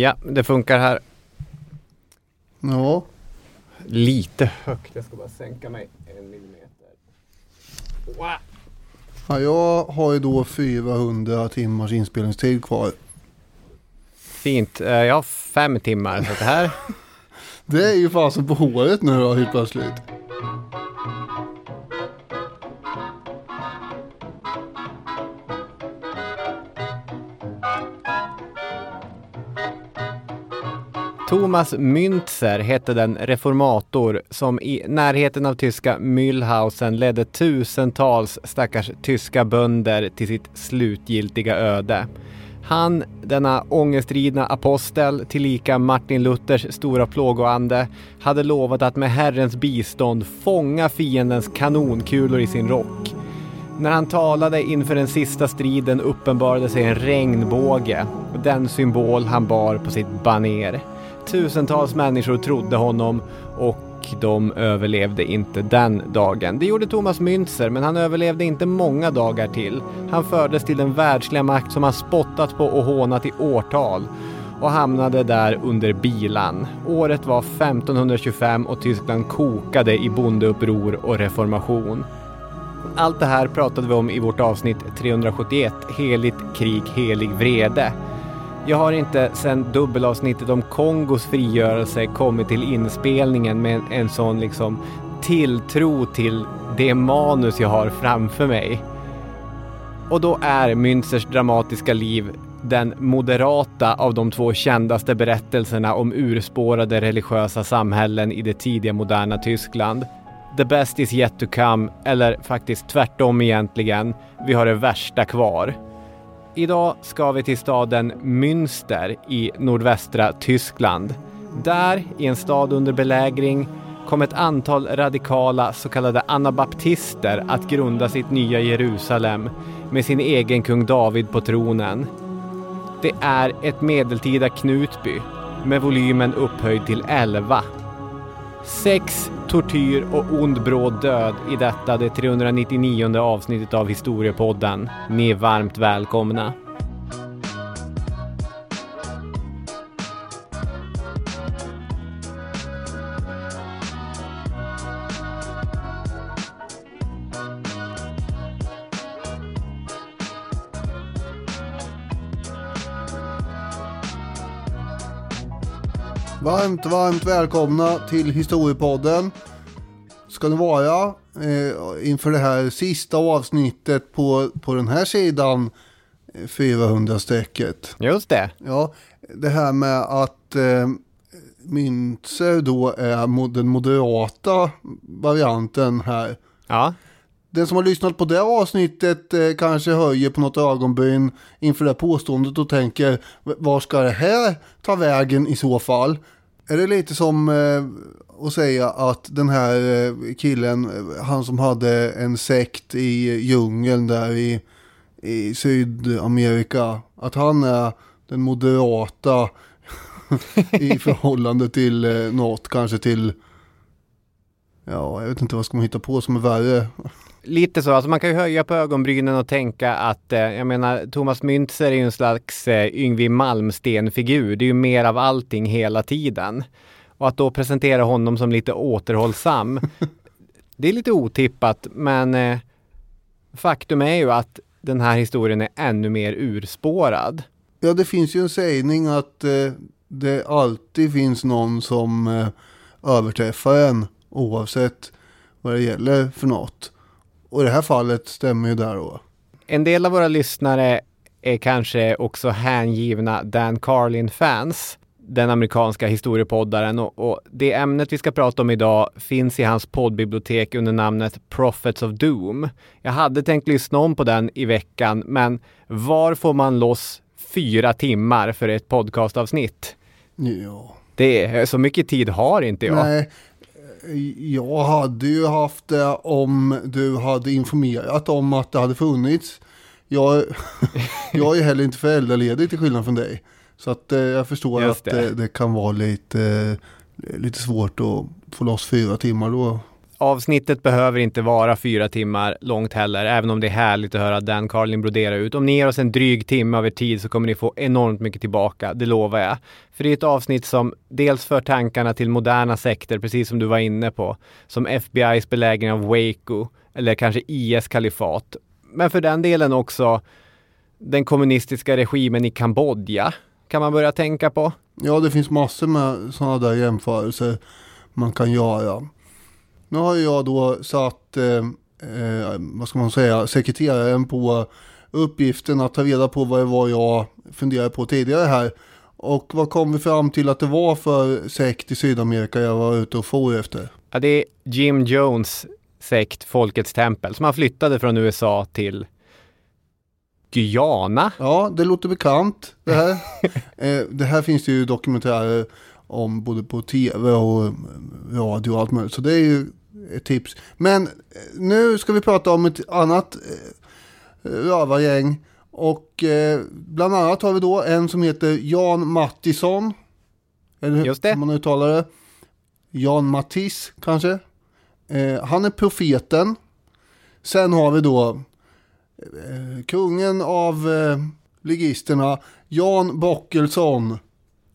Ja, det funkar här. Ja. Lite högt. Jag ska bara sänka mig en millimeter. Wow. ja, jag har ju då 400 timmars inspelningstid kvar. Fint. Eh, Jag har fem timmar. Så det här... Det är ju fasen på håret nu då helt plötsligt. Thomas Müntzer hette den reformator som i närheten av tyska Mühlhausen ledde tusentals stackars tyska bönder till sitt slutgiltiga öde. Han, denna ångestridna apostel, tillika Martin Luthers stora plågoande, hade lovat att med Herrens bistånd fånga fiendens kanonkulor i sin rock. När han talade inför den sista striden uppenbarade sig en regnbåge, den symbol han bar på sitt baner. Tusentals människor trodde honom och de överlevde inte den dagen. Det gjorde Thomas Münzer, men han överlevde inte många dagar till. Han fördes till den världsliga makt som han spottat på och hånat i årtal och hamnade där under bilan. Året var 1525 och Tyskland kokade i bondeuppror och reformation. Allt det här pratade vi om i vårt avsnitt 371, Heligt krig, helig vrede. Jag har inte sedan dubbelavsnittet om Kongos frigörelse kommit till inspelningen med en, en sån liksom tilltro till det manus jag har framför mig. Och då är Münzers dramatiska liv den moderata av de två kändaste berättelserna om urspårade religiösa samhällen i det tidiga moderna Tyskland. The best is yet to come, eller faktiskt tvärtom egentligen. Vi har det värsta kvar. Idag ska vi till staden Münster i nordvästra Tyskland. Där, i en stad under belägring, kom ett antal radikala så kallade anabaptister att grunda sitt nya Jerusalem med sin egen kung David på tronen. Det är ett medeltida Knutby med volymen upphöjd till 11. Sex, tortyr och ond bråd död i detta det 399 avsnittet av Historiepodden. Ni är varmt välkomna. Varmt, varmt välkomna till Historiepodden. Ska ni vara eh, inför det här sista avsnittet på, på den här sidan 400-strecket. Just det. Ja, det här med att eh, Müntzer då är mod- den moderata varianten här. Ja, Den som har lyssnat på det avsnittet eh, kanske höjer på något ögonbryn inför det påståendet och tänker "V- var ska det här ta vägen i så fall? Är det lite som eh, att säga att den här eh, killen, eh, han som hade en sekt i djungeln där i, i Sydamerika, att han är den moderata i förhållande till eh, något, kanske till Ja, jag vet inte vad ska man hitta på som är värre lite så. Alltså man kan ju höja på ögonbrynen och tänka att, eh, jag menar, Thomas Müntzer är ju en slags eh, Yngwie Malmsten-figur. Det är ju mer av allting hela tiden. Och att då presentera honom som lite återhållsam, det är lite otippat, men eh, faktum är ju att den här historien är ännu mer urspårad. Ja, det finns ju en sägning att eh, det alltid finns någon som eh, överträffar en oavsett vad det gäller för något. Och i det här fallet stämmer ju där då. En del av våra lyssnare är kanske också hängivna Dan Carlin-fans, den amerikanska historiepoddaren och, och det ämnet vi ska prata om idag finns i hans poddbibliotek under namnet Prophets of Doom. Jag hade tänkt lyssna om på den i veckan, men var får man loss fyra timmar för ett podcastavsnitt? Ja. Det är, så mycket tid har inte jag. Nej, jag hade ju haft det om du hade informerat om att det hade funnits. Jag, jag är heller inte föräldraledig till skillnad från dig. Så att eh, jag förstår att det. det. det kan vara lite, eh, lite svårt att få loss fyra timmar då avsnittet behöver inte vara fyra timmar långt heller, även om det är härligt att höra Dan Carlin brodera ut. Om ni ger oss en dryg timme av er tid så kommer ni få enormt mycket tillbaka, det lovar jag. För det är ett avsnitt som dels för tankarna till moderna sekter, precis som du var inne på, som FBI's belägring av Waco, eller kanske IS kalifat. Men för den delen också den kommunistiska regimen i Kambodja kan man börja tänka på. Ja, det finns massor med sådana där jämförelser man kan göra. Nu har jag då satt, eh, eh, vad ska man säga, sekreteraren på uppgiften att ta reda på vad det var jag funderade på tidigare här. Och vad kom vi fram till att det var för sekt i Sydamerika jag var ute och for efter? Ja, det är Jim Jones sekt Folkets tempel som han flyttade från USA till Guyana. Ja, det låter bekant det här. eh, det här finns det ju dokumentärer om både på tv och radio och allt möjligt. Så det är ju tips. Men eh, nu ska vi prata om ett annat eh, rövargäng. Och eh, bland annat har vi då en som heter Jan Mattisson. Eller Just det. hur man uttalar det. Jan Mattis kanske. Eh, han är profeten. Sen har vi då eh, kungen av eh, ligisterna, Jan Bockelsson.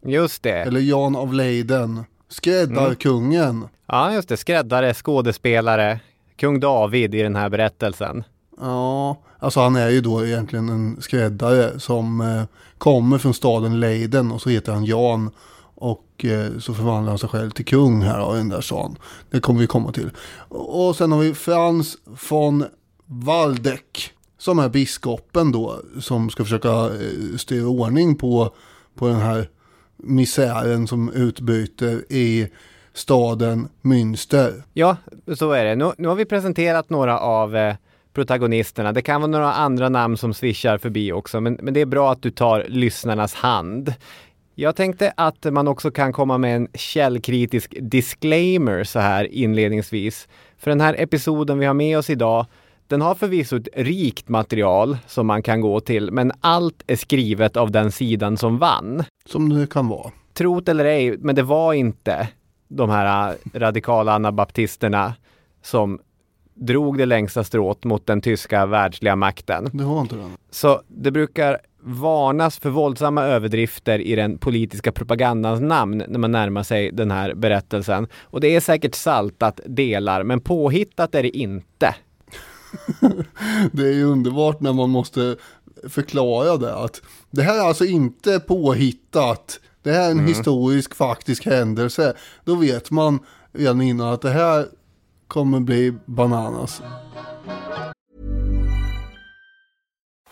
Just det. Eller Jan av Leiden. Skräddarkungen. Ja, just det. Skräddare, skådespelare, kung David i den här berättelsen. Ja, alltså han är ju då egentligen en skräddare som eh, kommer från staden Leiden och så heter han Jan. Och eh, så förvandlar han sig själv till kung här av den där stan. Det kommer vi komma till. Och sen har vi Frans von Waldeck. Som är biskopen då. Som ska försöka eh, styra ordning på, på den här misären som utbryter i staden Münster. Ja, så är det. Nu, nu har vi presenterat några av eh, protagonisterna. Det kan vara några andra namn som svischar förbi också, men, men det är bra att du tar lyssnarnas hand. Jag tänkte att man också kan komma med en källkritisk disclaimer så här inledningsvis. För den här episoden vi har med oss idag, den har förvisso ett rikt material som man kan gå till, men allt är skrivet av den sidan som vann. Som det kan vara. Trot eller ej, men det var inte de här äh, radikala anabaptisterna som drog det längsta strået mot den tyska världsliga makten. Det var inte den. Så det brukar varnas för våldsamma överdrifter i den politiska propagandans namn när man närmar sig den här berättelsen. Och det är säkert saltat delar, men påhittat är det inte. det är ju underbart när man måste förklara det. Att det här är alltså inte påhittat. Det här är en mm. historisk faktisk händelse. Då vet man redan innan att det här kommer bli bananas.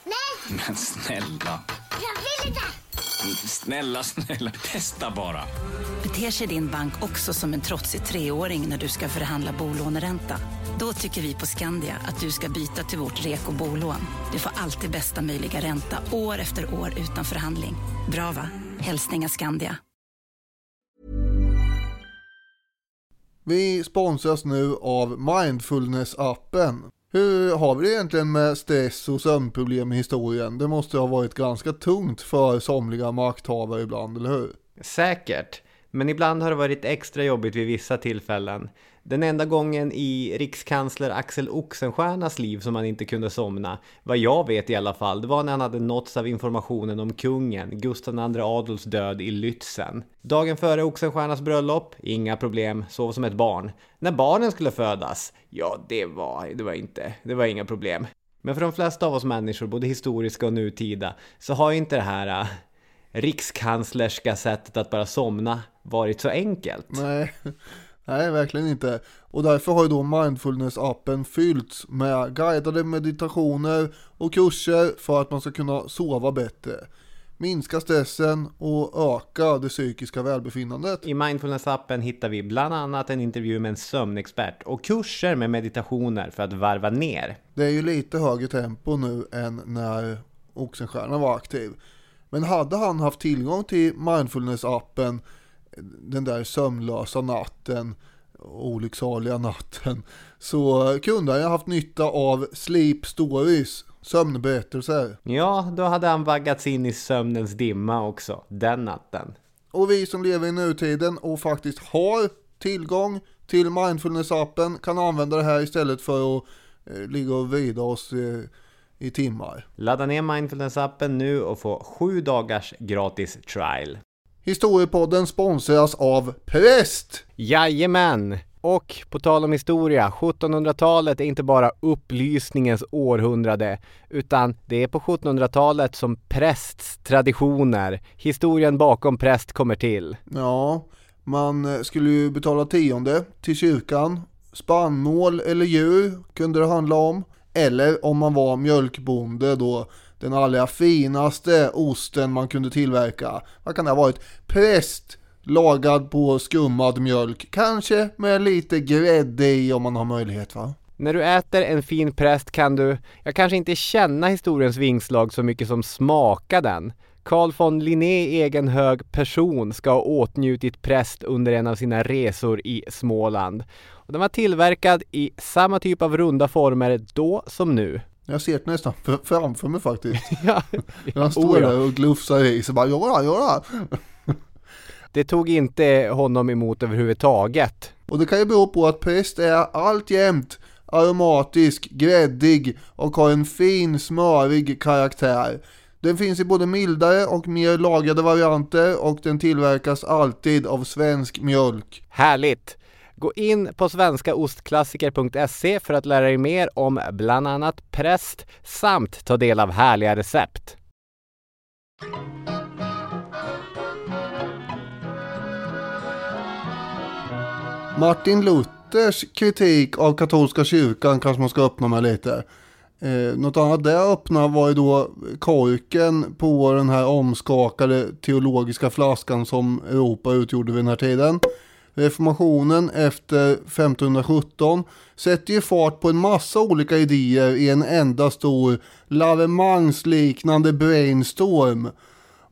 Nej! Men snälla. Jag vill inte. Snälla, snälla, testa bara. Beter sig din bank också som en trotsig treåring när du ska förhandla bolåneränta? Då tycker vi på Skandia att du ska byta till vårt REKO bolån. Du får alltid bästa möjliga ränta år efter år utan förhandling. Bra va? Hälsningar Skandia. Vi sponsras nu av Mindfulness-appen. Hur har vi det egentligen med stress och sömnproblem i historien? Det måste ha varit ganska tungt för somliga makthavare ibland, eller hur? Säkert. Men ibland har det varit extra jobbigt vid vissa tillfällen. Den enda gången i rikskansler Axel Oxenstiernas liv som han inte kunde somna, vad jag vet i alla fall, det var när han hade nåtts av informationen om kungen, Gustav II Adolfs död i Lützen. Dagen före Oxenstiernas bröllop, inga problem, sov som ett barn. När barnen skulle födas, ja det var, det var inte, det var inga problem. Men för de flesta av oss människor, både historiska och nutida, så har ju inte det här äh, rikskanslerska sättet att bara somna varit så enkelt. Nej, Nej, verkligen inte. Och därför har ju då mindfulness-appen fyllts med guidade meditationer och kurser för att man ska kunna sova bättre. Minska stressen och öka det psykiska välbefinnandet. I mindfulness-appen hittar vi bland annat en intervju med en sömnexpert och kurser med meditationer för att varva ner. Det är ju lite högre tempo nu än när Oxenstierna var aktiv. Men hade han haft tillgång till mindfulness-appen den där sömnlösa natten, olycksaliga natten, så kunde han ju haft nytta av sleep stories, sömnberättelser. Ja, då hade han vaggats in i sömnens dimma också, den natten. Och vi som lever i nutiden och faktiskt har tillgång till mindfulness-appen kan använda det här istället för att eh, ligga och vrida oss eh, i timmar. Ladda ner mindfulness-appen nu och få sju dagars gratis trial. Historiepodden sponsras av Präst! Jajamän! Och på tal om historia, 1700-talet är inte bara upplysningens århundrade, utan det är på 1700-talet som prästs traditioner, historien bakom präst kommer till. Ja, man skulle ju betala tionde till kyrkan. Spannmål eller djur kunde det handla om. Eller om man var mjölkbonde då, den allra finaste osten man kunde tillverka. Vad kan det ha varit? Präst lagad på skummad mjölk. Kanske med lite grädde i om man har möjlighet va? När du äter en fin präst kan du, jag kanske inte känna historiens vingslag så mycket som smaka den. Carl von Linné egen hög person ska ha åtnjutit präst under en av sina resor i Småland. Och den var tillverkad i samma typ av runda former då som nu. Jag ser det nästan framför mig faktiskt. ja, Han står där och glufsar i sig bara jodå, jodå. Det tog inte honom emot överhuvudtaget. Och det kan ju bero på att präst är alltjämt aromatisk, gräddig och har en fin smörig karaktär. Den finns i både mildare och mer lagrade varianter och den tillverkas alltid av svensk mjölk. Härligt! Gå in på svenskaostklassiker.se för att lära dig mer om bland annat präst samt ta del av härliga recept. Martin Luthers kritik av katolska kyrkan kanske man ska öppna med lite. Eh, något annat där öppna var ju då korken på den här omskakade teologiska flaskan som Europa utgjorde vid den här tiden. Reformationen efter 1517 sätter ju fart på en massa olika idéer i en enda stor lavemangsliknande brainstorm.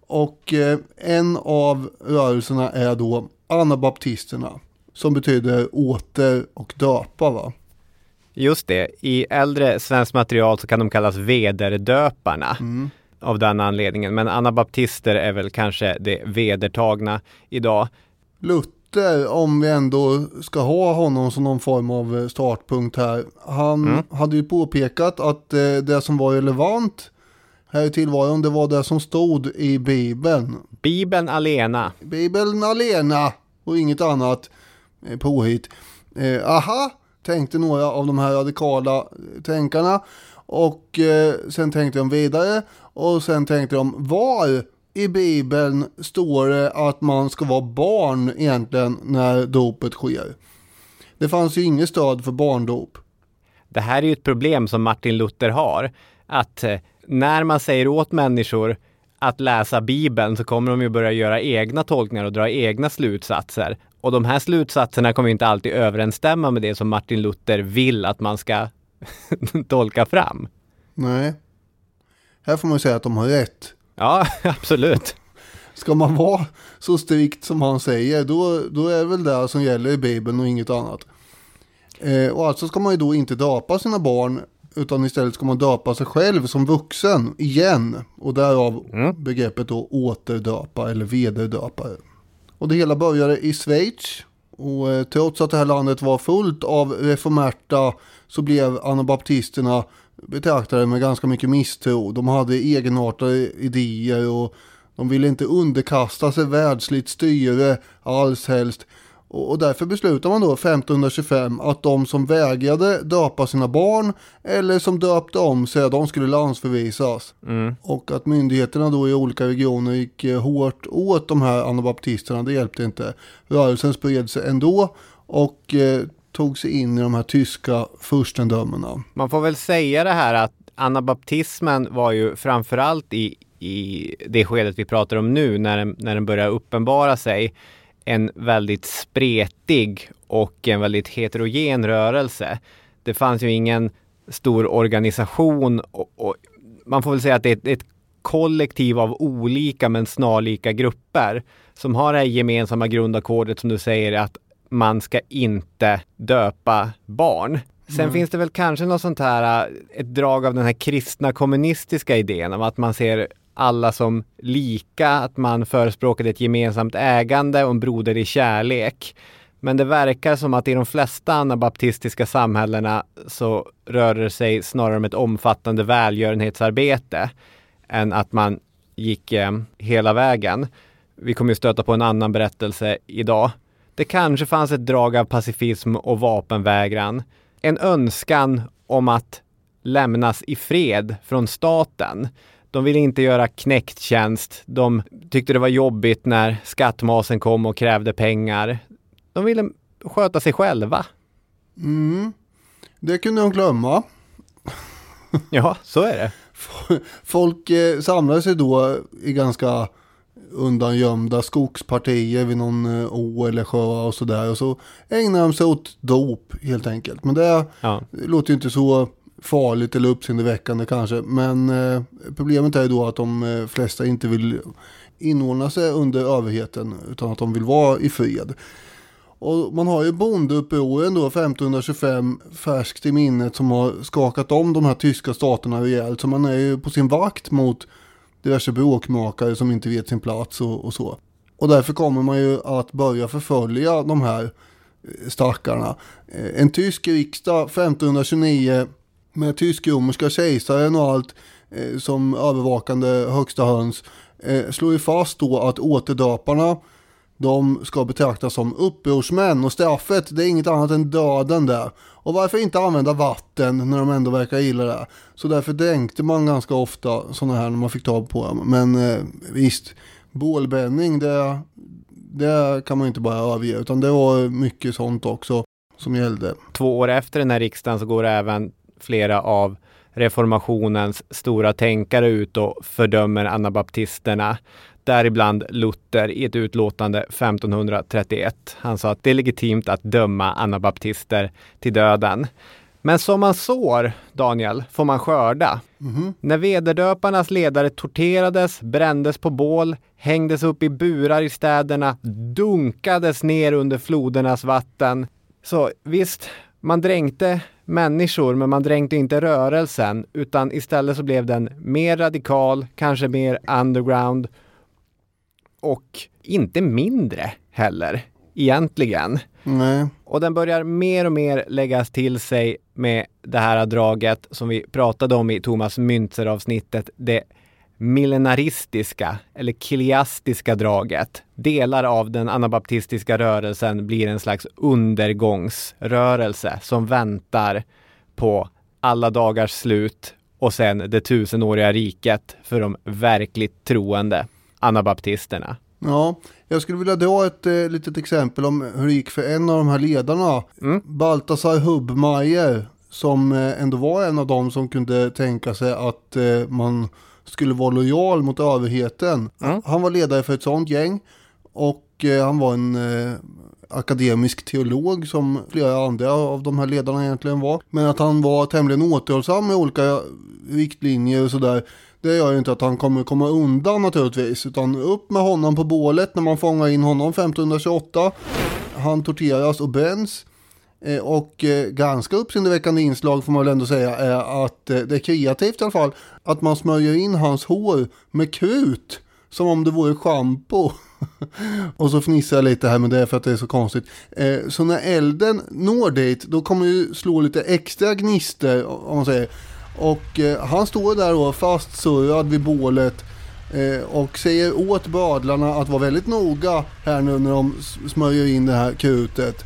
Och eh, en av rörelserna är då anabaptisterna som betyder åter och döpa va? Just det, i äldre svenskt material så kan de kallas vederdöparna. Mm. Av den anledningen, men anabaptister är väl kanske det vedertagna idag. Luther, om vi ändå ska ha honom som någon form av startpunkt här. Han mm. hade ju påpekat att eh, det som var relevant här i tillvaron, det var det som stod i Bibeln. Bibeln alena. Bibeln alena och inget annat eh, påhitt. Eh, aha, tänkte några av de här radikala tänkarna. Och eh, sen tänkte de vidare och sen tänkte de var i Bibeln står det att man ska vara barn egentligen när dopet sker. Det fanns ju inget stöd för barndop. Det här är ju ett problem som Martin Luther har. Att eh, när man säger åt människor att läsa Bibeln så kommer de ju börja göra egna tolkningar och dra egna slutsatser. Och de här slutsatserna kommer inte alltid överensstämma med det som Martin Luther vill att man ska tolka fram. Nej. Här får man säga att de har rätt. Ja, absolut. Ska man vara så strikt som han säger, då, då är det väl det som gäller i Bibeln och inget annat. Eh, och alltså ska man ju då inte döpa sina barn, utan istället ska man döpa sig själv som vuxen igen. Och därav mm. begreppet då återdöpa eller vederdöpare. Och det hela började i Schweiz. Och eh, trots att det här landet var fullt av reformerta så blev anabaptisterna betraktade med ganska mycket misstro. De hade egenartade idéer och de ville inte underkasta sig världsligt styre alls helst. Och därför beslutade man då 1525 att de som vägrade döpa sina barn eller som döpte om sig, de skulle landsförvisas. Mm. Och att myndigheterna då i olika regioner gick eh, hårt åt de här anabaptisterna, det hjälpte inte. Rörelsen spred sig ändå och eh, tog sig in i de här tyska furstendömena. Man får väl säga det här att anabaptismen var ju framförallt i, i det skedet vi pratar om nu när den, när den börjar uppenbara sig en väldigt spretig och en väldigt heterogen rörelse. Det fanns ju ingen stor organisation och, och man får väl säga att det är ett, ett kollektiv av olika men snarlika grupper som har det här gemensamma grundackordet som du säger att man ska inte döpa barn. Sen mm. finns det väl kanske något sånt här, ett drag av den här kristna kommunistiska idén om att man ser alla som lika, att man förespråkade ett gemensamt ägande och en broderlig kärlek. Men det verkar som att i de flesta anabaptistiska samhällena så rör det sig snarare om ett omfattande välgörenhetsarbete än att man gick eh, hela vägen. Vi kommer ju stöta på en annan berättelse idag. Det kanske fanns ett drag av pacifism och vapenvägran. En önskan om att lämnas i fred från staten. De ville inte göra knäcktjänst. De tyckte det var jobbigt när skattmasen kom och krävde pengar. De ville sköta sig själva. Mm. Det kunde de glömma. Ja, så är det. Folk eh, samlade sig då i ganska undangömda skogspartier vid någon eh, å eller sjö och sådär. Och så ägnade de sig åt dop helt enkelt. Men det Ja. låter ju inte så farligt eller uppseendeväckande kanske. Men eh, problemet är då att de eh, flesta inte vill inordna sig under överheten utan att de vill vara i fred. Och man har ju bondeupproren då 1525 färskt i minnet som har skakat om de här tyska staterna rejält. Så man är ju på sin vakt mot diverse bråkmakare som inte vet sin plats och, och så. Och därför kommer man ju att börja förfölja de här eh, stackarna. Eh, en tysk riksdag 1529 med tysk-romerska kejsaren och allt eh, som övervakande högsta höns eh, slår ju fast då att återdöparna de ska betraktas som upprorsmän och straffet det är inget annat än döden där. Och varför inte använda vatten när de ändå verkar gilla det? Så därför dränkte man ganska ofta sådana här när man fick tag på dem. Men eh, visst, bålbränning det, det kan man inte bara överge utan det var mycket sånt också som gällde. Två år efter den här riksdagen så går även flera av reformationens stora tänkare ut och fördömer anabaptisterna. Däribland Luther i ett utlåtande 1531. Han sa att det är legitimt att döma anabaptister till döden. Men som man sår, Daniel, får man skörda. När vederdöparnas ledare torterades, brändes på bål, hängdes upp i burar i städerna, dunkades ner under flodernas vatten. Så visst, man dränkte människor, men man dränkte inte rörelsen, utan istället så blev den mer radikal, kanske mer underground och inte mindre heller, egentligen. Nej, Och den börjar mer och mer läggas till sig med det här draget som vi pratade om i Thomas Müntzer avsnittet. Det millenaristiska eller kiliastiska draget. Delar av den anabaptistiska rörelsen blir en slags undergångsrörelse som väntar på alla dagars slut och sen det tusenåriga riket för de verkligt troende anabaptisterna. Ja, jag skulle vilja dra ett eh, litet exempel om hur det gick för en av de här ledarna. Mm. Baltasar Hubmeier, som eh, ändå var en av dem som kunde tänka sig att eh, man skulle vara lojal mot överheten. Mm. Han var ledare för ett sånt gäng och eh, han var en eh, akademisk teolog som flera andra av de här ledarna egentligen var. Men att han var tämligen återhållsam med olika riktlinjer och sådär. Det gör ju inte att han kommer komma undan naturligtvis. Utan upp med honom på bålet när man fångar in honom 1528. Han torteras och bränns. Eh, och eh, ganska uppseendeväckande inslag får man väl ändå säga är att eh, det är kreativt i alla fall. Att man smörjer in hans hår med krut. Som om det vore schampo. och så fnissar jag lite här med det för att det är så konstigt. Så när elden når dit då kommer ju slå lite extra gnister om man säger. Och eh, han står där då fastsurrad vid bålet. Eh, och säger åt bödlarna att vara väldigt noga här nu när de smörjer in det här krutet.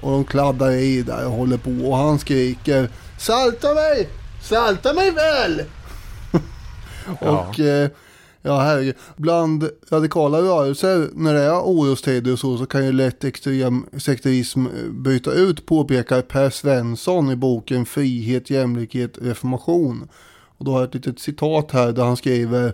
Och de kladdar i där och håller på och han skriker Salta mig! Salta mig väl! Ja. Och eh, ja, herregud. Bland radikala rörelser när det är orostider och så, så kan ju lätt extrem sekterism byta bryta ut, påpekar Per Svensson i boken Frihet, jämlikhet, reformation. Och då har jag ett litet citat här där han skriver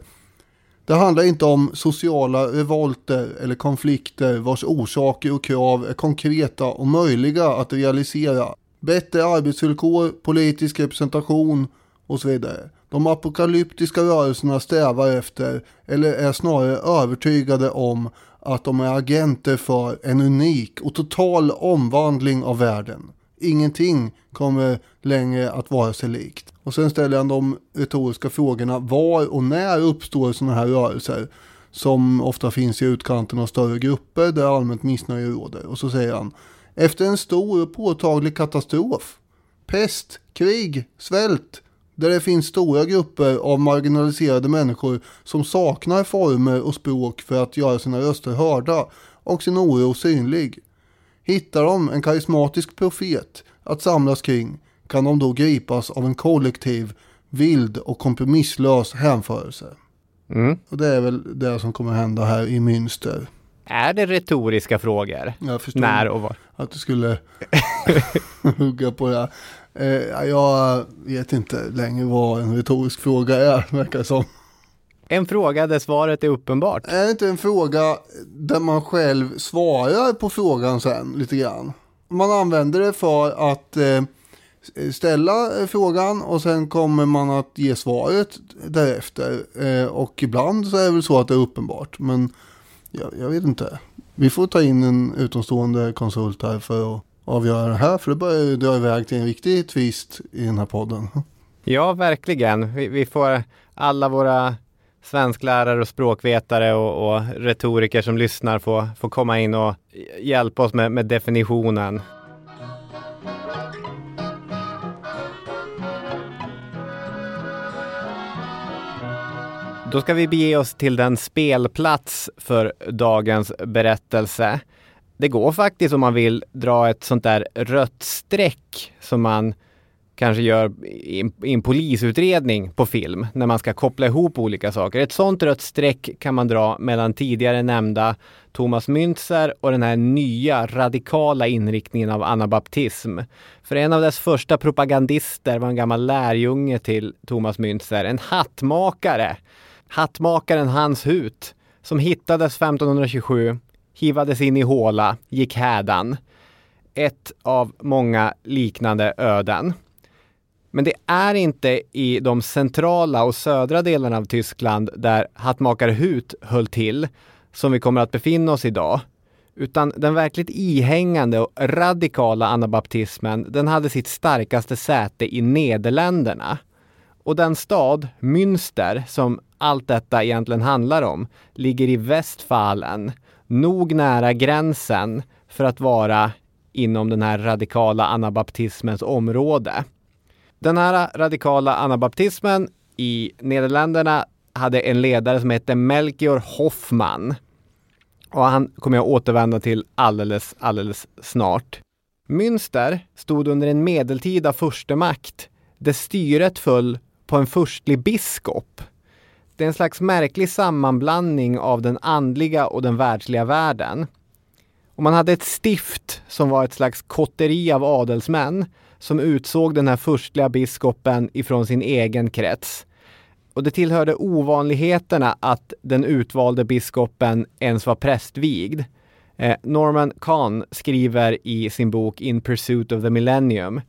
det handlar inte om sociala revolter eller konflikter vars orsaker och krav är konkreta och möjliga att realisera. Bättre arbetsvillkor, politisk representation och så vidare. De apokalyptiska rörelserna strävar efter, eller är snarare övertygade om, att de är agenter för en unik och total omvandling av världen. Ingenting kommer längre att vara sig likt. Och sen ställer han de retoriska frågorna. Var och när uppstår sådana här rörelser? som ofta finns i utkanten av större grupper där allmänt missnöje råder. Och så säger han, efter en stor och påtaglig katastrof, pest, krig, svält, där det finns stora grupper av marginaliserade människor som saknar former och språk för att göra sina röster hörda och sin oro synlig. Hittar de en karismatisk profet att samlas kring kan de då gripas av en kollektiv, vild och kompromisslös hänförelse. Mm. Och det är väl det som kommer hända här i Münster. Är det retoriska frågor? Jag förstår När och var? att du skulle hugga på det. Eh, jag vet inte längre vad en retorisk fråga är, verkar som. En fråga där svaret är uppenbart. Är det inte en fråga där man själv svarar på frågan sen lite grann? Man använder det för att eh, ställa frågan och sen kommer man att ge svaret därefter. Eh, och ibland så är det väl så att det är uppenbart. Men jag, jag vet inte. Vi får ta in en utomstående konsult här för att avgöra det här. För det börjar ju dra iväg till en riktig twist i den här podden. Ja, verkligen. Vi, vi får alla våra svensklärare och språkvetare och, och retoriker som lyssnar få, få komma in och hjälpa oss med, med definitionen. Då ska vi bege oss till den spelplats för dagens berättelse. Det går faktiskt om man vill dra ett sånt där rött streck som man kanske gör i en, polisutredning på film när man ska koppla ihop olika saker. Ett sånt rött streck kan man dra mellan tidigare nämnda Thomas Müntzer och den här nya radikala inriktningen av anabaptism. För en av dess första propagandister var en gammal lärjunge till Thomas Müntzer, en hattmakare. Hattmakaren Hans Hut, som hittades 1527, hivades in i håla, gick hädan. Ett av många liknande öden. Men det är inte i de centrala och södra delarna av Tyskland där hattmakare Hut höll till som vi kommer att befinna oss idag. Utan den verkligt ihängande och radikala anabaptismen, den hade sitt starkaste säte i Nederländerna. Och den stad, Münster, som allt detta egentligen handlar om, ligger i Westfalen, nog nära gränsen för att vara inom den här radikala anabaptismens område. Den här radikala anabaptismen i Nederländerna hade en ledare som hette Melchior Hoffman. Och han kommer jag återvända till alldeles, alldeles snart. Münster stod under en medeltida furstemakt där styret föll på en furstlig biskop. Det är en slags märklig sammanblandning av den andliga och den världsliga världen. Och man hade ett stift som var ett slags kotteri av adelsmän som utsåg den här furstliga biskopen ifrån sin egen krets. Och det tillhörde ovanligheterna att den utvalde biskopen ens var prästvigd. Eh, Norman Kahn skriver i sin bok In Pursuit of the Millennium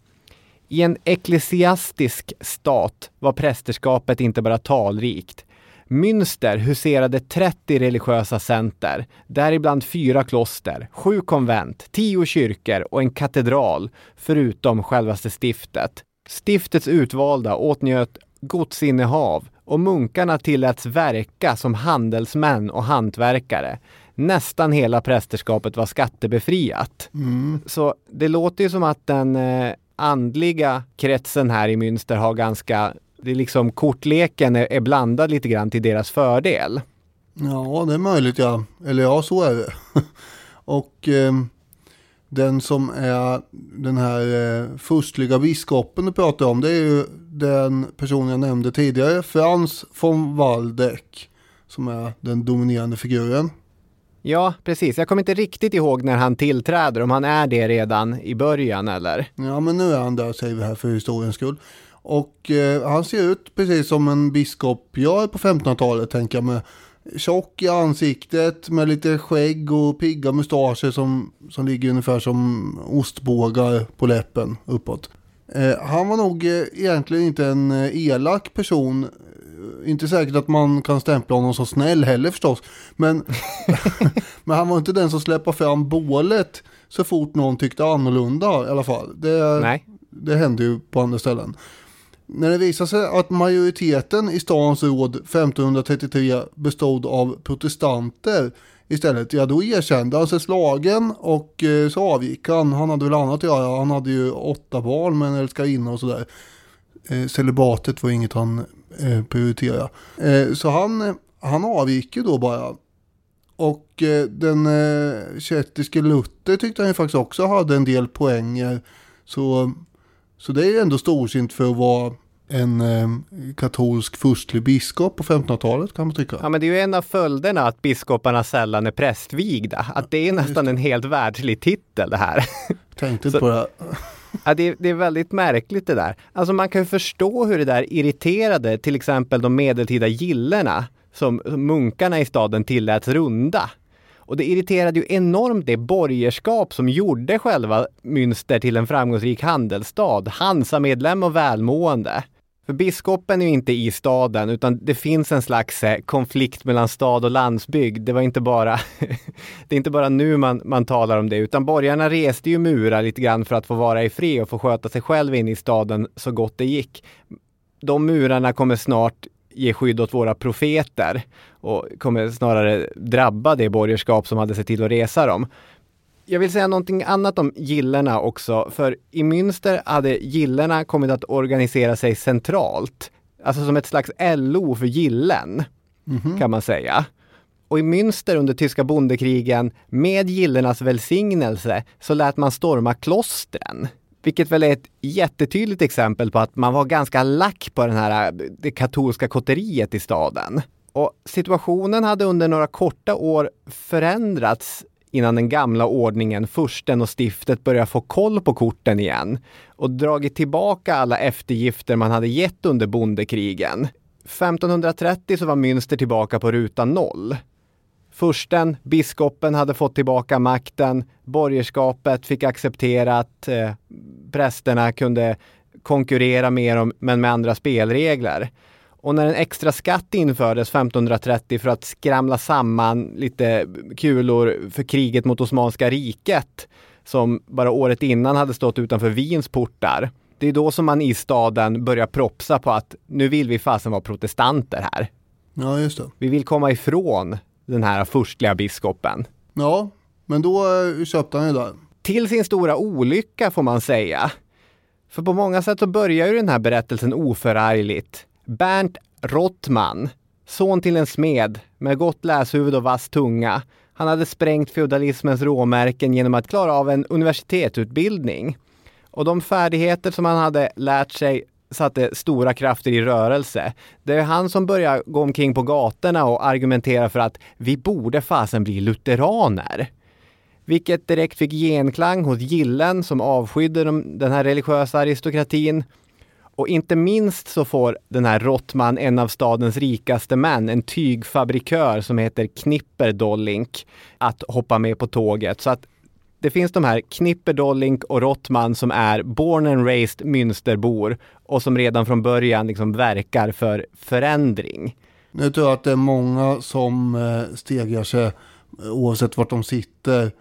i en ecklesiastisk stat var prästerskapet inte bara talrikt. Münster huserade 30 religiösa center, däribland fyra kloster, sju konvent, tio kyrkor och en katedral, förutom självaste stiftet. Stiftets utvalda åtnjöt godsinnehav och munkarna tilläts verka som handelsmän och hantverkare. Nästan hela prästerskapet var skattebefriat. Så det låter ju som att den eh, andliga kretsen här i Münster har ganska, det är liksom kortleken är, är blandad lite grann till deras fördel. Ja, det är möjligt ja. Eller ja, så är det. och eh, den som är den här eh, furstliga biskopen du pratar om, det är ju den person jag nämnde tidigare, Frans von Waldeck, som är den dominerande figuren. Ja, precis. Jag kommer inte riktigt ihåg när han tillträder, om han är det redan i början eller? Ja, men nu är han där säger vi här för historiens skull. Och eh, han ser ut precis som en biskop gör på 1500-talet tänker jag med tjock i ansiktet med lite skägg och pigga mustascher som, som ligger ungefär som ostbågar på läppen uppåt. Eh, han var nog eh, egentligen inte en eh, elak person. Inte säkert att man kan stämpla honom som snäll heller förstås. Men, men han var inte den som släppte fram bålet så fort någon tyckte annorlunda i alla fall. Det, Nej. det hände ju på andra ställen. När det visade sig att majoriteten i stans råd 1533 bestod av protestanter istället, ja då erkände han sig slagen och eh, så avgick han. Han hade väl annat att göra, han hade ju åtta barn med en älskarinna och sådär. Eh, celibatet var inget han eh, prioriterade. Eh, så han, han avgick ju då bara. Och eh, den eh, tjettiske Luther tyckte han ju faktiskt också hade en del poänger. Så, så det är ju ändå storsint för att vara en eh, katolsk furstlig biskop på 1500-talet kan man tycka. Ja, men det är ju en av följderna att biskoparna sällan är prästvigda. Att det är nästan en helt världslig titel det här. Tänkte inte på det. Ja, det, är, det är väldigt märkligt det där. Alltså man kan ju förstå hur det där irriterade till exempel de medeltida gillena som munkarna i staden tilläts runda. Och det irriterade ju enormt det borgerskap som gjorde själva Münster till en framgångsrik handelsstad, Hansa-medlem och välmående. För biskopen är ju inte i staden utan det finns en slags eh, konflikt mellan stad och landsbygd. Det var inte bara, det är inte bara nu man, man talar om det utan borgarna reste ju murar lite grann för att få vara i fred och få sköta sig själv in i staden så gott det gick. De murarna kommer snart ge skydd åt våra profeter och kommer snarare drabba det borgerskap som hade sett till att resa dem. Jag vill säga någonting annat om gillena också, för i Münster hade gillena kommit att organisera sig centralt. Alltså som ett slags LO för gillen, kan man säga. Och i Münster under tyska bondekrigen, med gillenas välsignelse, så lät man storma klostren. Vilket väl är ett jättetydligt exempel på att man var ganska lack på den här, det katolska kotteriet i staden. Och situationen hade under några korta år förändrats innan den gamla ordningen, fursten och stiftet började få koll på korten igen och dragit tillbaka alla eftergifter man hade gett under bondekrigen. 1530 så var Münster tillbaka på ruta noll. Fursten, biskopen hade fått tillbaka makten, borgerskapet fick acceptera att eh, prästerna kunde konkurrera med dem, men med andra spelregler. Och när en extra skatt infördes 1530 för att skramla samman lite kulor för kriget mot Osmanska riket, som bara året innan hade stått utanför Wiens portar. Det är då som man i staden börjar propsa på att nu vill vi fasen vara protestanter här. Ja, just det. Vi vill komma ifrån den här förstliga biskopen. Ja, men då eh, köpte han ju det. Till sin stora olycka får man säga. För på många sätt så börjar ju den här berättelsen oförargligt. Bernt Rottman, son till en smed med gott läshuvud och vass tunga. Han hade sprängt feodalismens råmärken genom att klara av en universitetsutbildning. Och de färdigheter som han hade lärt sig satte stora krafter i rörelse. Det är han som börjar gå omkring på gatorna och argumentera för att vi borde fasen bli lutheraner. Vilket direkt fick genklang hos gillen som avskydde den här religiösa aristokratin. Och inte minst så får den här Rottman, en av stadens rikaste män, en tygfabrikör som heter Knipper Dollink, att hoppa med på tåget. Så att det finns de här Knipper Dollink och Rottman som är born and raised Münsterbor och som redan från början liksom verkar för förändring. Nu tror jag att det är många som eh, stegar sig eh, oavsett vart de sitter.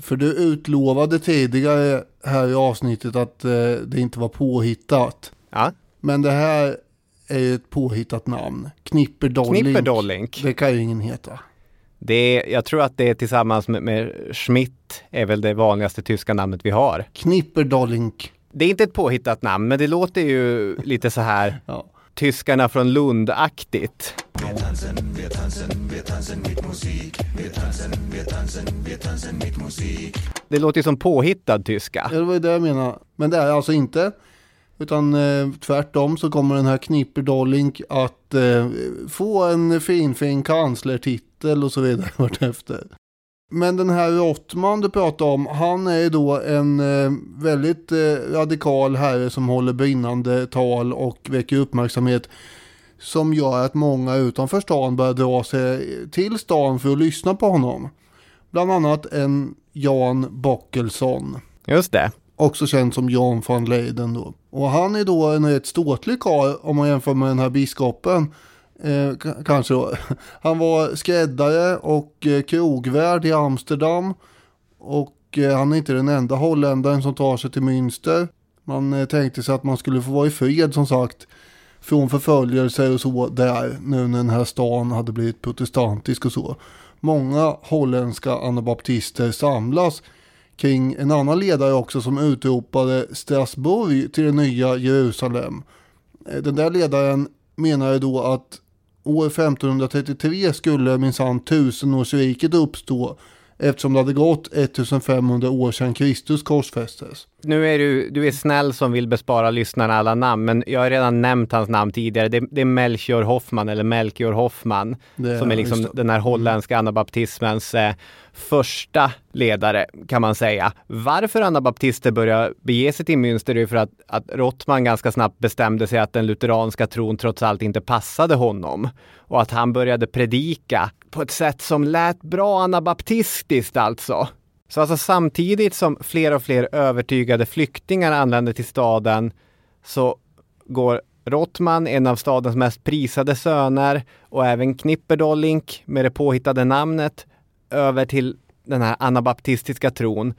För du utlovade tidigare här i avsnittet att eh, det inte var påhittat. Ja, Men det här är ju ett påhittat namn. Knipper Dollink. Knipper Dollink. Det kan ju ingen heta. Det är, jag tror att det är tillsammans med, med Schmidt är väl det vanligaste tyska namnet vi har. Knipper Dollink. Det är inte ett påhittat namn, men det låter ju lite så här Ja. tyskarna från Lund-aktigt. Det låter ju som påhittad tyska. Ja, det var ju det jag menade. Men det är alltså inte. Utan eh, tvärtom så kommer den här Knipper Dollink att eh, få en fin fin kanslertitel och så vidare vartefter. Men den här Rottman du pratar om, han är ju då en eh, väldigt eh, radikal herre som håller brinnande tal och väcker uppmärksamhet. Som gör att många utanför stan börjar dra sig till stan för att lyssna på honom. Bland annat en Jan Bockelsson. Just det. Också känd som Jan van Leyden då. Och han är då en rätt ståtlig karl om man jämför med den här biskopen. Eh, kanske då. Han var skräddare och eh, krogvärd i Amsterdam. Och eh, han är inte den enda holländaren som tar sig till Münster. Man eh, tänkte sig att man skulle få vara i fred som sagt från förföljelser och så där nu när den här stan hade blivit protestantisk och så. Många holländska anabaptister samlas kring en annan ledare också som utropade Strasbourg till det nya Jerusalem. Eh, den där ledaren menade då att år 1533 skulle minsann tusenårsriket uppstå eftersom det hade gått 1500 år sedan Kristus korsfästes. Nu är du, du är snäll som vill bespara lyssnarna alla namn, men jag har redan nämnt hans namn tidigare. Det, det är Melchior Hoffman eller Melchior Hoffman Det, som är liksom den här holländska anabaptismens eh, första ledare kan man säga. Varför anabaptister började bege sig till Münster är för att, att Rottman ganska snabbt bestämde sig att den lutheranska tron trots allt inte passade honom och att han började predika på ett sätt som lät bra anabaptistiskt alltså. Så alltså samtidigt som fler och fler övertygade flyktingar anländer till staden så går Rottman, en av stadens mest prisade söner och även Knipperdolink med det påhittade namnet över till den här anabaptistiska tron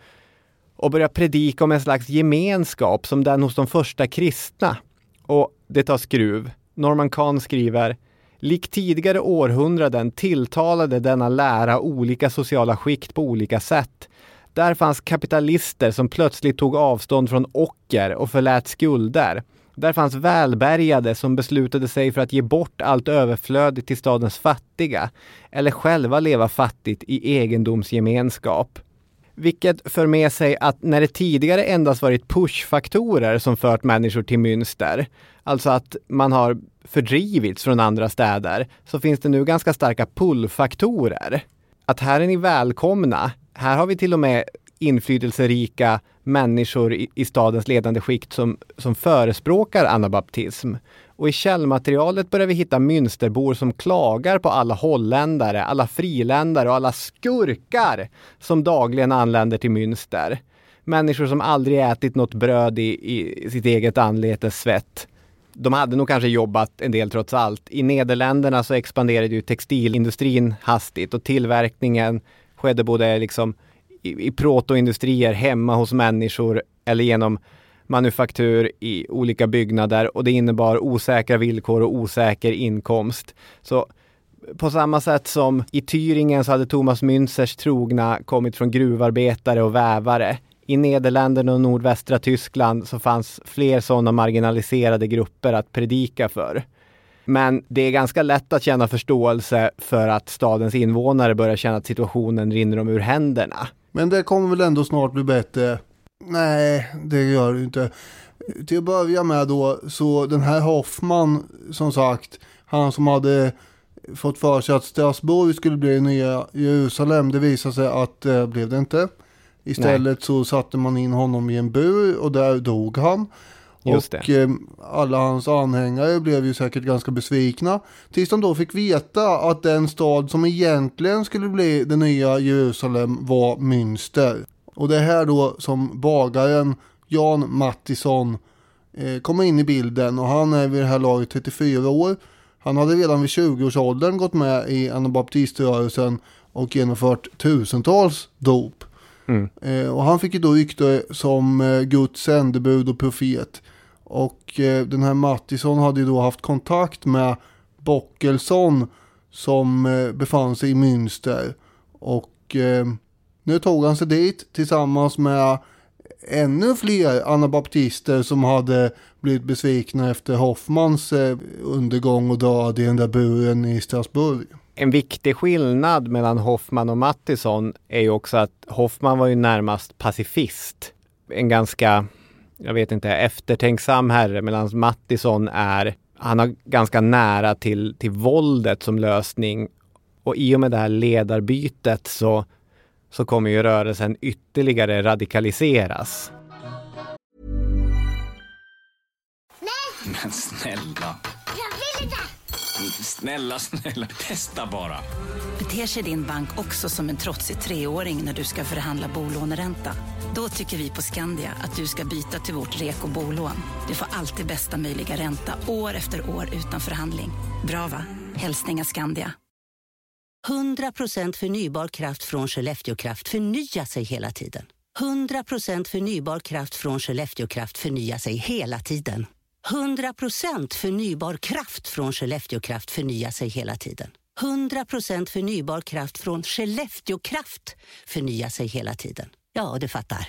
och börjar predika om en slags gemenskap som den hos de första kristna. Och det tar skruv. Norman Kahn skriver Lik tidigare århundraden tilltalade denna lära olika sociala skikt på olika sätt. Där fanns kapitalister som plötsligt tog avstånd från ocker och förlät skulder. Där fanns välbärgade som beslutade sig för att ge bort allt överflöd till stadens fattiga eller själva leva fattigt i egendomsgemenskap. Vilket för med sig att när det tidigare endast varit pushfaktorer som fört människor till Münster, alltså att man har fördrivits från andra städer, så finns det nu ganska starka pullfaktorer. Att här är ni välkomna. Här har vi till och med inflytelserika människor i, i stadens ledande skikt som, som förespråkar anabaptism. Och i källmaterialet börjar vi hitta münsterbor som klagar på alla holländare, alla friländare och alla skurkar som dagligen anländer till Münster. Människor som aldrig ätit något bröd i, i sitt eget anletes svett. De hade nog kanske jobbat en del trots allt. I Nederländerna så expanderade ju textilindustrin hastigt och tillverkningen skedde både liksom i, i protoindustrier hemma hos människor eller genom manufaktur i olika byggnader och det innebar osäkra villkor och osäker inkomst. Så på samma sätt som i Thüringen så hade Thomas Münzers trogna kommit från gruvarbetare och vävare. I Nederländerna och nordvästra Tyskland så fanns fler sådana marginaliserade grupper att predika för. Men det är ganska lätt att känna förståelse för att stadens invånare börjar känna att situationen rinner dem ur händerna. Men det kommer väl ändå snart bli bättre. Nej, det gör det inte. Till att börja med då, så den här Hoffman, som sagt, han som hade fått för sig att Strasbourg skulle bli nya Jerusalem, det visade sig att det blev det inte. Istället Nej. så satte man in honom i en bur och där dog han. Just och eh, alla hans anhängare blev ju säkert ganska besvikna. Tills de då fick veta att den stad som egentligen skulle bli det nya Jerusalem var Münster. Och det är här då som bagaren Jan Mattisson eh, kommer in i bilden och han är vid det här laget 34 år. Han hade redan vid 20-årsåldern gått med i anabaptiströrelsen och genomfört tusentals dop. Mm. Eh, och han fick ju då rykte som eh, Guds sändebud och profet. Och eh, den här Mattisson hade ju då haft kontakt med Bockelsson som eh, befann sig i Münster. Och eh, nu tog han sig dit tillsammans med ännu fler anabaptister som hade blivit besvikna efter Hoffmans undergång och död i den där buren i Strasbourg. En viktig skillnad mellan Hoffman och Mattisson är ju också att Hoffman var ju närmast pacifist. En ganska jag vet inte, eftertänksam herre medan Mattisson är, han har ganska nära till, till våldet som lösning. Och i och med det här ledarbytet så, så kommer ju rörelsen ytterligare radikaliseras. Men snälla. Snälla, snälla, testa bara. Beter sig din bank också som en trotsig treåring när du ska förhandla bolåneränta? Då tycker vi på Skandia att du ska byta till vårt REKO bolån. Du får alltid bästa möjliga ränta år efter år utan förhandling. Bra va? Hälsningar Skandia. 100% förnybar kraft från Skellefteå Kraft förnyar sig hela tiden. 100% förnybar kraft från Skellefteå Kraft förnyar sig hela tiden. 100% förnybar kraft från Skellefteå Kraft förnyar sig hela tiden. 100% förnybar kraft från Skellefteå Kraft förnyar sig hela tiden. Ja, du fattar.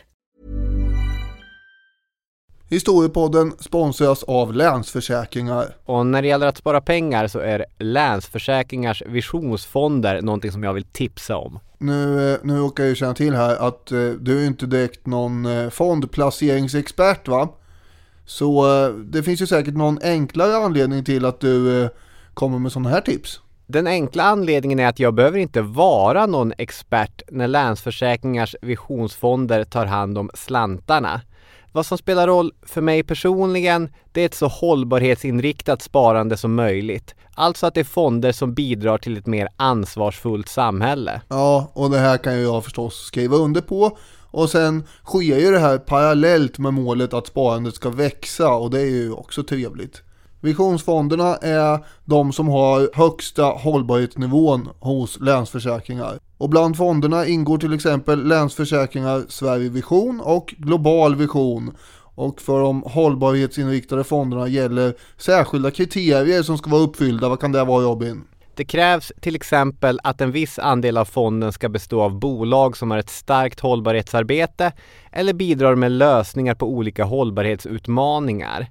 Historiepodden sponsras av Länsförsäkringar. Och när det gäller att spara pengar så är Länsförsäkringars visionsfonder någonting som jag vill tipsa om. Nu, eh, nu råkar jag ju känna till här att eh, du är inte direkt någon eh, fondplaceringsexpert va? Så eh, det finns ju säkert någon enklare anledning till att du eh, kommer med sådana här tips. Den enkla anledningen är att jag behöver inte vara någon expert när Länsförsäkringars visionsfonder tar hand om slantarna. Vad som spelar roll för mig personligen, det är ett så hållbarhetsinriktat sparande som möjligt. Alltså att det är fonder som bidrar till ett mer ansvarsfullt samhälle. Ja, och det här kan ju jag förstås skriva under på. Och sen sker ju det här parallellt med målet att sparandet ska växa och det är ju också trevligt. Visionsfonderna är de som har högsta hållbarhetsnivån hos Länsförsäkringar. Och bland fonderna ingår till exempel Länsförsäkringar Sverige Vision och Global Vision. Och för de hållbarhetsinriktade fonderna gäller särskilda kriterier som ska vara uppfyllda. Vad kan det vara Robin? Det krävs till exempel att en viss andel av fonden ska bestå av bolag som har ett starkt hållbarhetsarbete eller bidrar med lösningar på olika hållbarhetsutmaningar.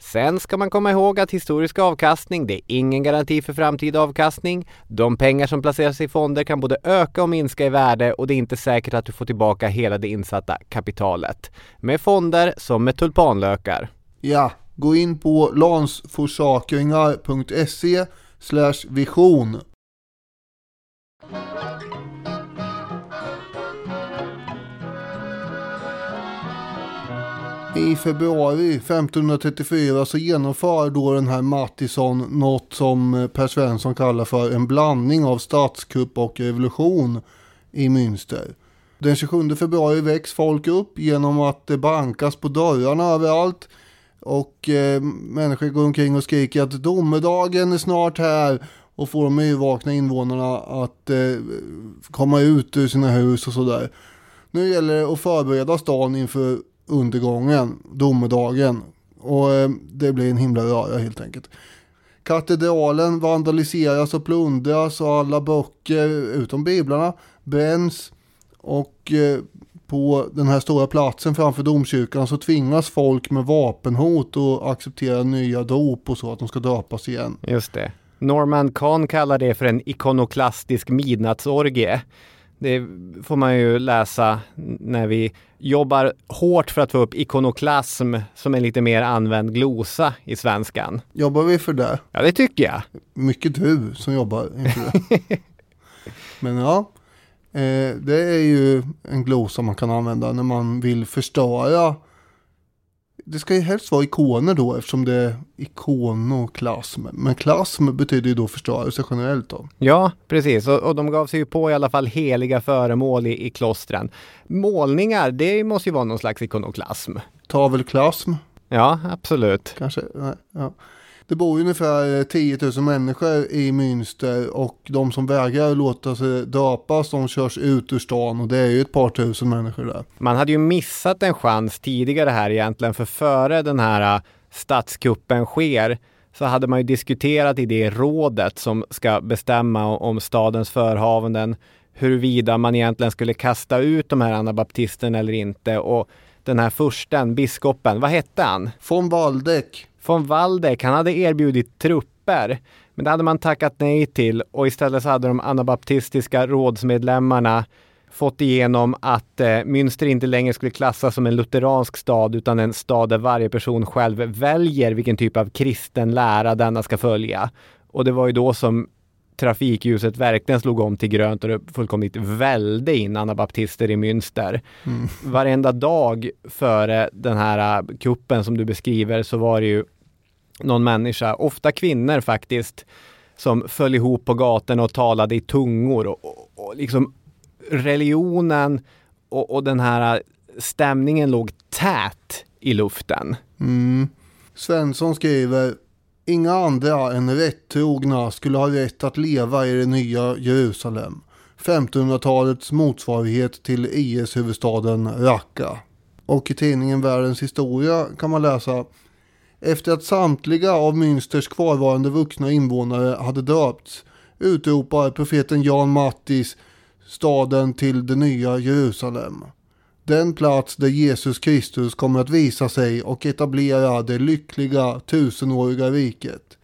Sen ska man komma ihåg att historisk avkastning, det är ingen garanti för framtida avkastning. De pengar som placeras i fonder kan både öka och minska i värde och det är inte säkert att du får tillbaka hela det insatta kapitalet. Med fonder som med tulpanlökar. Ja, gå in på lansforsakringar.se vision I februari 1534 så genomför då den här Mattisson något som eh, Per Svensson kallar för en blandning av statskupp och revolution i Münster. Den 27 februari väcks folk upp genom att det bankas på dörrarna överallt och eh, människor går omkring och skriker att domedagen är snart här och får de yrvakna invånarna att eh, komma ut ur sina hus och sådär. Nu gäller det att förbereda stan inför undergången, domedagen. Och eh, det blir en himla röra helt enkelt. Katedralen vandaliseras och plundras och alla böcker, utom biblarna, bränns. Och eh, på den här stora platsen framför domkyrkan så tvingas folk med vapenhot att acceptera nya dop och så, att de ska döpas igen. Just det. Norman Kahn kallar det för en ikonoklastisk midnattsorgie. Det får man ju läsa när vi jobbar hårt för att få upp ikonoklasm som en lite mer använd glosa i svenskan. Jobbar vi för det? Ja, det tycker jag. Mycket du som jobbar inför det. Men ja, eh, det är ju en glosa man kan använda när man vill förstöra det ska ju helst vara ikoner då eftersom det är ikonoklasm. Men klasm betyder ju då förstörelse generellt då. Ja, precis. Och, och de gav sig ju på i alla fall heliga föremål i, i klostren. Målningar, det måste ju vara någon slags ikonoklasm. Tavelklasm. Ja, absolut. Kanske, nej, ja. Det bor ungefär 10 000 människor i Münster och de som vägrar låta sig döpas de körs ut ur stan och det är ju ett par tusen människor där. Man hade ju missat en chans tidigare här egentligen för före den här äh, statskuppen sker så hade man ju diskuterat i det rådet som ska bestämma om stadens förhavanden huruvida man egentligen skulle kasta ut de här anabaptisterna eller inte och den här fursten, biskopen, vad hette han? Von Waldeck von Waldeck, han hade erbjudit trupper. Men det hade man tackat nej till och istället så hade de anabaptistiska rådsmedlemmarna fått igenom att eh, Münster inte längre skulle klassas som en lutheransk stad utan en stad där varje person själv väljer vilken typ av kristen lära denna ska följa. Och det var ju då som trafikljuset verkligen slog om till grönt och det fullkomligt välde in anabaptister i Münster. Mm. Varenda dag före den här äh, kuppen som du beskriver så var det ju någon människa, ofta kvinnor faktiskt, som föll ihop på gatorna och talade i tungor och, och, och liksom religionen och, och, den här äh, stämningen låg tät i luften. Mm. Svensson skriver Inga andra än rättrogna skulle ha rätt att leva i det nya Jerusalem. 1500-talets motsvarighet till IS-huvudstaden Raqqa. Och i tidningen Världens historia kan man läsa efter att samtliga av Münsters kvarvarande vuxna invånare hade döpts utropar profeten Jan Mattis staden till det nya Jerusalem. Den plats där Jesus Kristus kommer att visa sig och etablera det lyckliga tusenåriga riket.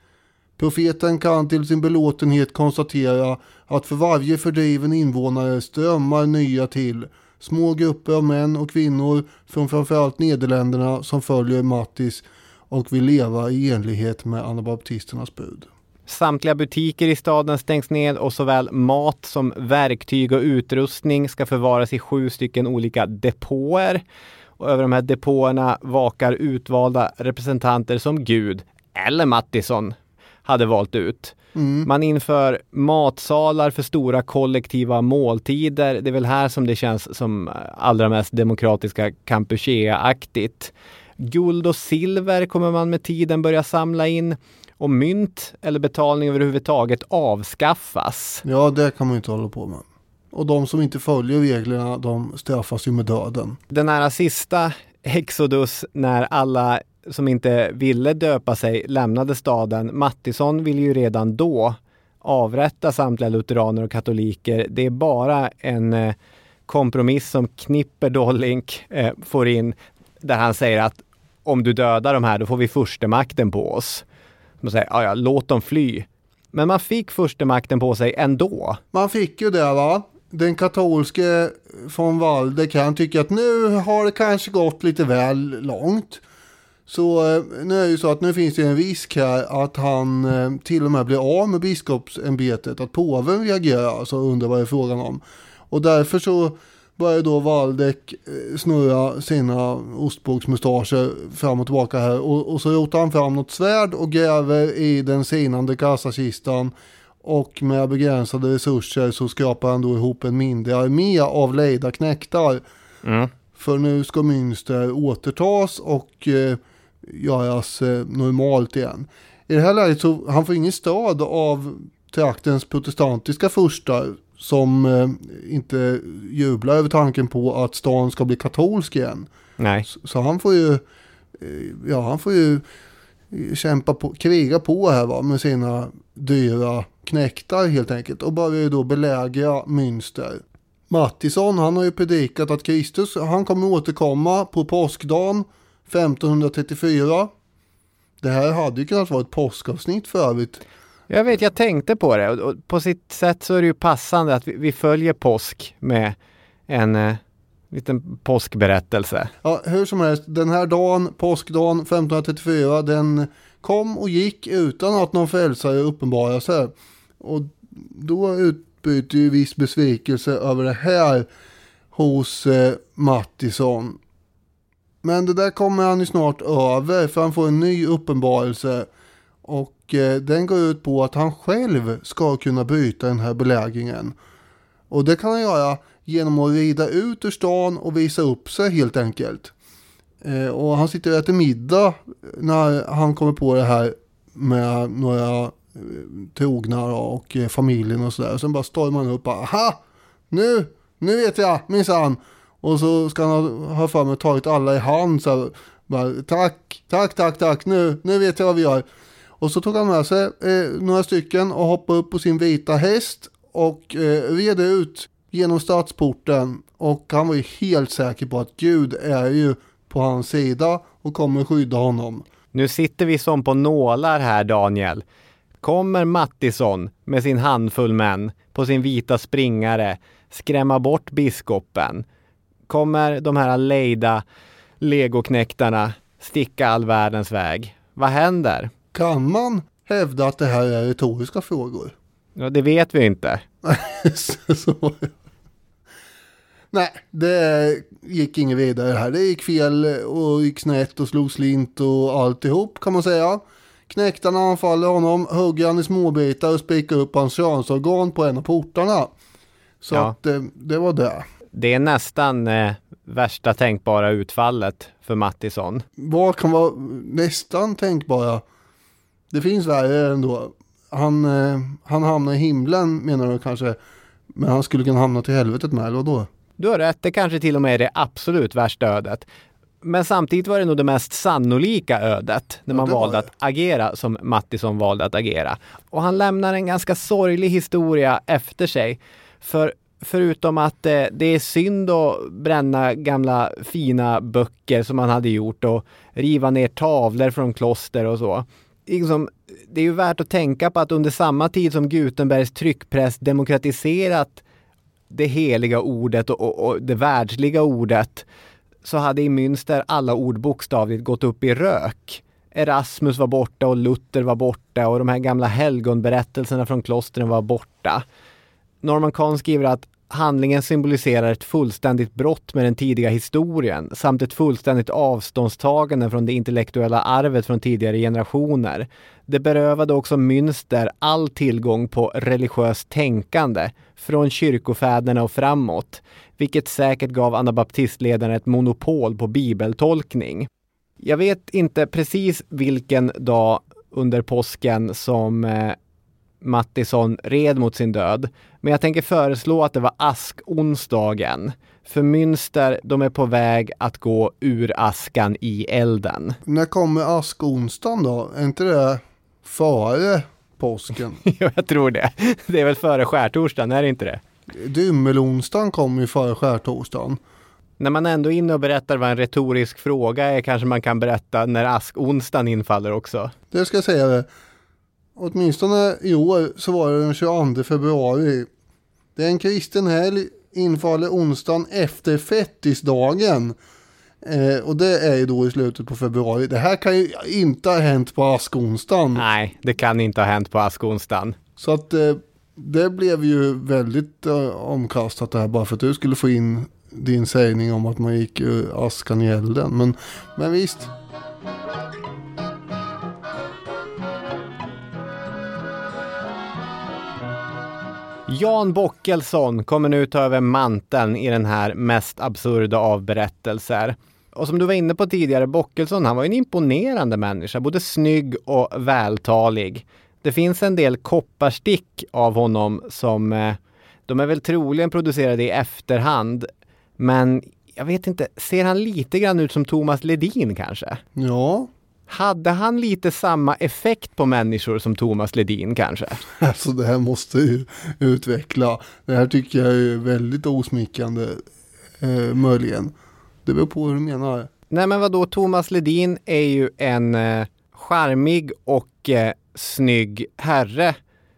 Profeten kan till sin belåtenhet konstatera att för varje fördriven invånare strömmar nya till små grupper av män och kvinnor från framförallt Nederländerna som följer Mattis och vill leva i enlighet med anabaptisternas bud. Samtliga butiker i staden stängs ned och såväl mat som verktyg och utrustning ska förvaras i sju stycken olika depåer. Och över de här depåerna vakar utvalda representanter som Gud, eller Mattisson, hade valt ut. Mm. Man inför matsalar för stora kollektiva måltider. Det är väl här som det känns som allra mest demokratiska Kampuchea-aktigt. Guld och silver kommer man med tiden börja samla in och mynt eller betalning överhuvudtaget avskaffas. Ja, det kan man inte hålla på med. Och de som inte följer reglerna, de straffas ju med döden. Den här sista Exodus när alla som inte ville döpa sig lämnade staden. Mattisson vill ju redan då avrätta samtliga lutheraner och katoliker. Det är bara en eh, kompromiss som Knipper Dollink eh, får in där han säger att om du dödar de här, då får vi förstemakten på oss. Man säger, ah, ja, låt dem fly. Men man fick förstemakten på sig ändå. Man fick ju det va. Den katolske von Walde kan tycka att nu har det kanske gått lite väl långt. Så eh, nu är det ju så att nu finns det en risk här att han eh, till och med blir av med biskopsämbetet. Att påven reagerar, alltså undrar vad det är frågan om. Och därför så börjar då Waldeck eh, snurra sina ostbågsmustascher fram och tillbaka här. Och, och så rotar han fram något svärd och gräver i den sinande kassakistan. Och med begränsade resurser så skrapar han då ihop en mindre armé av lejda knäktar. Mm. För nu ska Münster återtas och eh, göras eh, normalt igen. I det här läget så han får ingen stöd av traktens protestantiska furstar som eh, inte jublar över tanken på att stan ska bli katolsk igen. Nej. Så, så han får ju, eh, ja han får ju kämpa på, kriga på här va, med sina dyra knäktar helt enkelt och börjar ju då belägra Münster. Mattisson han har ju predikat att Kristus han kommer återkomma på påskdagen 1534. Det här hade ju kunnat vara ett påskavsnitt för övrigt. Jag vet, jag tänkte på det och på sitt sätt så är det ju passande att vi, vi följer påsk med en eh, liten påskberättelse. Ja, hur som helst, den här dagen, påskdagen 1534, den kom och gick utan att någon frälsare uppenbarade sig. Och då utbyter ju viss besvikelse över det här hos eh, Mattisson. Men det där kommer han ju snart över för han får en ny uppenbarelse. Och och eh, den går ut på att han själv ska kunna bryta den här belägringen. Och det kan han göra genom att rida ut ur stan och visa upp sig helt enkelt. Eh, och han sitter och äter middag när han kommer på det här med några eh, trogna och familjen och sådär. Sen bara stormar han upp och aha, nu, nu vet jag minsann. Och så ska han ha för mig tagit alla i hand så här, bara, tack, tack, tack, tack, nu, nu vet jag vad vi gör. Och så tog han med sig eh, några stycken och hoppade upp på sin vita häst och eh, red ut genom stadsporten. Och han var ju helt säker på att Gud är ju på hans sida och kommer skydda honom. Nu sitter vi som på nålar här Daniel. Kommer Mattisson med sin handfull män på sin vita springare skrämma bort biskopen? Kommer de här lejda legoknäktarna sticka all världens väg? Vad händer? Kan man hävda att det här är retoriska frågor? Ja, det vet vi inte. så, Nej, det gick inget vidare här. Det gick fel och gick snett och slog slint och alltihop kan man säga. Knäktarna anfaller honom, hugger han i småbitar och spikar upp hans könsorgan på en av portarna. Så ja. att det, det, var det. Det är nästan eh, värsta tänkbara utfallet för Mattisson. Vad kan vara nästan tänkbara? Det finns värre ändå. Han, eh, han hamnar i himlen menar du kanske. Men han skulle kunna hamna till helvetet med, eller då? Du har rätt, det kanske till och med är det absolut värsta ödet. Men samtidigt var det nog det mest sannolika ödet när Ja, man var valde att agera som Mattisson valde att agera. Och han lämnar en ganska sorglig historia efter sig. För förutom att eh, det är synd att bränna gamla fina böcker som han hade gjort och riva ner tavlor från kloster och så. Liksom, det är ju värt att tänka på att under samma tid som Gutenbergs tryckpress demokratiserat det heliga ordet och, och, och det världsliga ordet så hade i Münster alla ord bokstavligt gått upp i rök. Erasmus var borta och Luther var borta och de här gamla helgonberättelserna från klostren var borta. Norman Kahn skriver att handlingen symboliserar ett fullständigt brott med den tidiga historien samt ett fullständigt avståndstagande från det intellektuella arvet från tidigare generationer. Det berövade också Münster all tillgång på religiöst tänkande från kyrkofäderna och framåt, vilket säkert gav anabaptistledaren ett monopol på bibeltolkning. Jag vet inte precis vilken dag under påsken som eh, Mattisson red mot sin död. Men jag tänker föreslå att det var askonsdagen. För Münster, de är på väg att gå ur askan i elden. När kommer askonsdagen då? Är inte det före påsken? Ja, jag tror det. Det är väl före skärtorsdagen, är det inte det? Dymmelonsdagen kommer ju före skärtorsdagen. När man ändå är inne och berättar vad en retorisk fråga är kanske man kan berätta när askonsdagen infaller också. Det ska jag säga. Åtminstone i år så var det den 22 februari. Det är en kristen helg, infaller onsdagen efter fettisdagen. Eh, och det är ju då i slutet på februari. Det här kan ju inte ha hänt på askonsdagen. Nej, det kan inte ha hänt på askonsdagen. Så att eh, det blev ju väldigt eh, omkastat det här bara för att du skulle få in din sägning om att man gick ur askan i elden. Men, men visst. Jan Bockelsson kommer nu ta över manteln i den här mest absurda av berättelser. Och som du var inne på tidigare, Bockelsson, han var en imponerande människa, både snygg och vältalig. Det finns en del kopparstick av honom som, eh, de är väl troligen producerade i efterhand, men jag vet inte, ser han lite grann ut som Thomas Ledin kanske? Ja, hade han lite samma effekt på människor som Thomas Ledin kanske? alltså det här måste ju utveckla. Det här tycker jag är väldigt osmickrande. Eh, möjligen. Det beror på hur du menar. Nej men vadå, Thomas Ledin är ju en eh, charmig och eh, snygg herre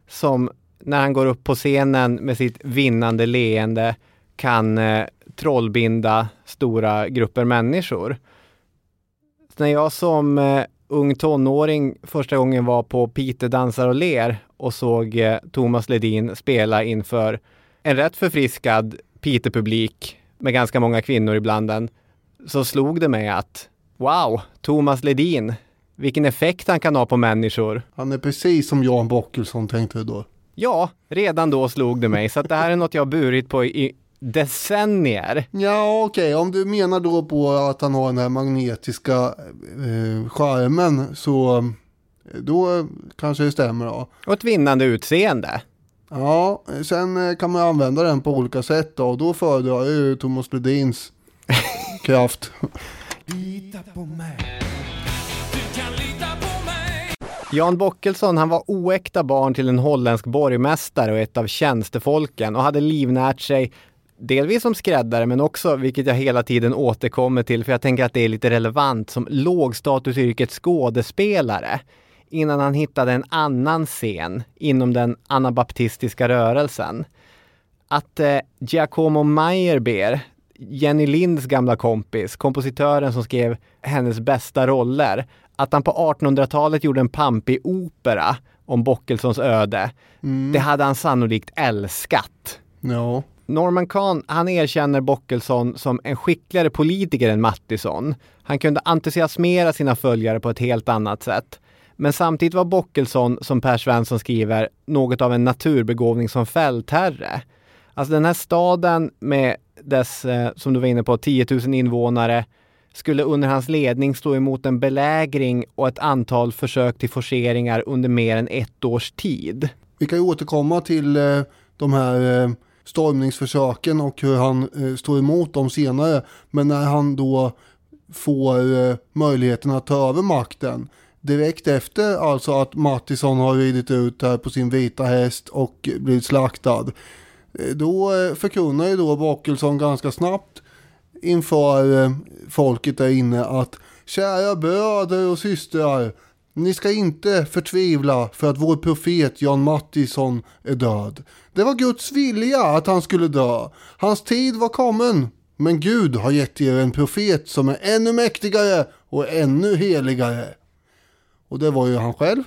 som när han går upp på scenen med sitt vinnande leende kan eh, trollbinda stora grupper människor. När jag som eh, ung tonåring första gången var på Piteå dansar och ler och såg eh, Thomas Ledin spela inför en rätt förfriskad Piteå-publik med ganska många kvinnor ibland den, så slog det mig att wow, Thomas Ledin, vilken effekt han kan ha på människor. Han är precis som Jan Bockelsson tänkte du då. Ja, redan då slog det mig, så att det här är något jag har burit på i decennier. Ja okej, om du menar då på att han har den här magnetiska eh, skärmen så eh, då kanske det stämmer då. Och ett vinnande utseende. Ja, sen eh, kan man använda den på olika sätt då och då föredrar jag ju Thomas Ledins kraft. Jan Bockelsson, han var oäkta barn till en holländsk borgmästare och ett av tjänstefolken och hade livnärt sig delvis som skräddare men också, vilket jag hela tiden återkommer till för jag tänker att det är lite relevant, som lågstatusyrket skådespelare innan han hittade en annan scen inom den anabaptistiska rörelsen. Att eh, Giacomo Meyerbeer, Jenny Linds gamla kompis, kompositören som skrev hennes bästa roller, att han på 1800-talet gjorde en pampig opera om Bockelsons öde, det hade han sannolikt älskat. Ja, Norman Kahn, han erkänner Bockelson som en skickligare politiker än Mattisson. Han kunde entusiasmera sina följare på ett helt annat sätt. Men samtidigt var Bockelson, som Per Svensson skriver, något av en naturbegåvning som fältherre. Alltså den här staden med dess, eh, som du var inne på, 10 000 invånare skulle under hans ledning stå emot en belägring och ett antal försök till forceringar under mer än ett års tid. vi kan ju återkomma till eh, de här eh, stormningsförsöken och hur han eh, står emot dem senare. Men när han då får eh, möjligheten att ta över makten direkt efter alltså att Mattisson har ridit ut här på sin vita häst och blivit slaktad. Eh, då eh, förkunnar ju då Bockelsson ganska snabbt inför eh, folket där inne att kära bröder och systrar ni ska inte förtvivla för att vår profet Jan Mattisson är död. Det var Guds vilja att han skulle dö. Hans tid var kommen. Men Gud har gett er en profet som är ännu mäktigare och ännu heligare. Och det var ju han själv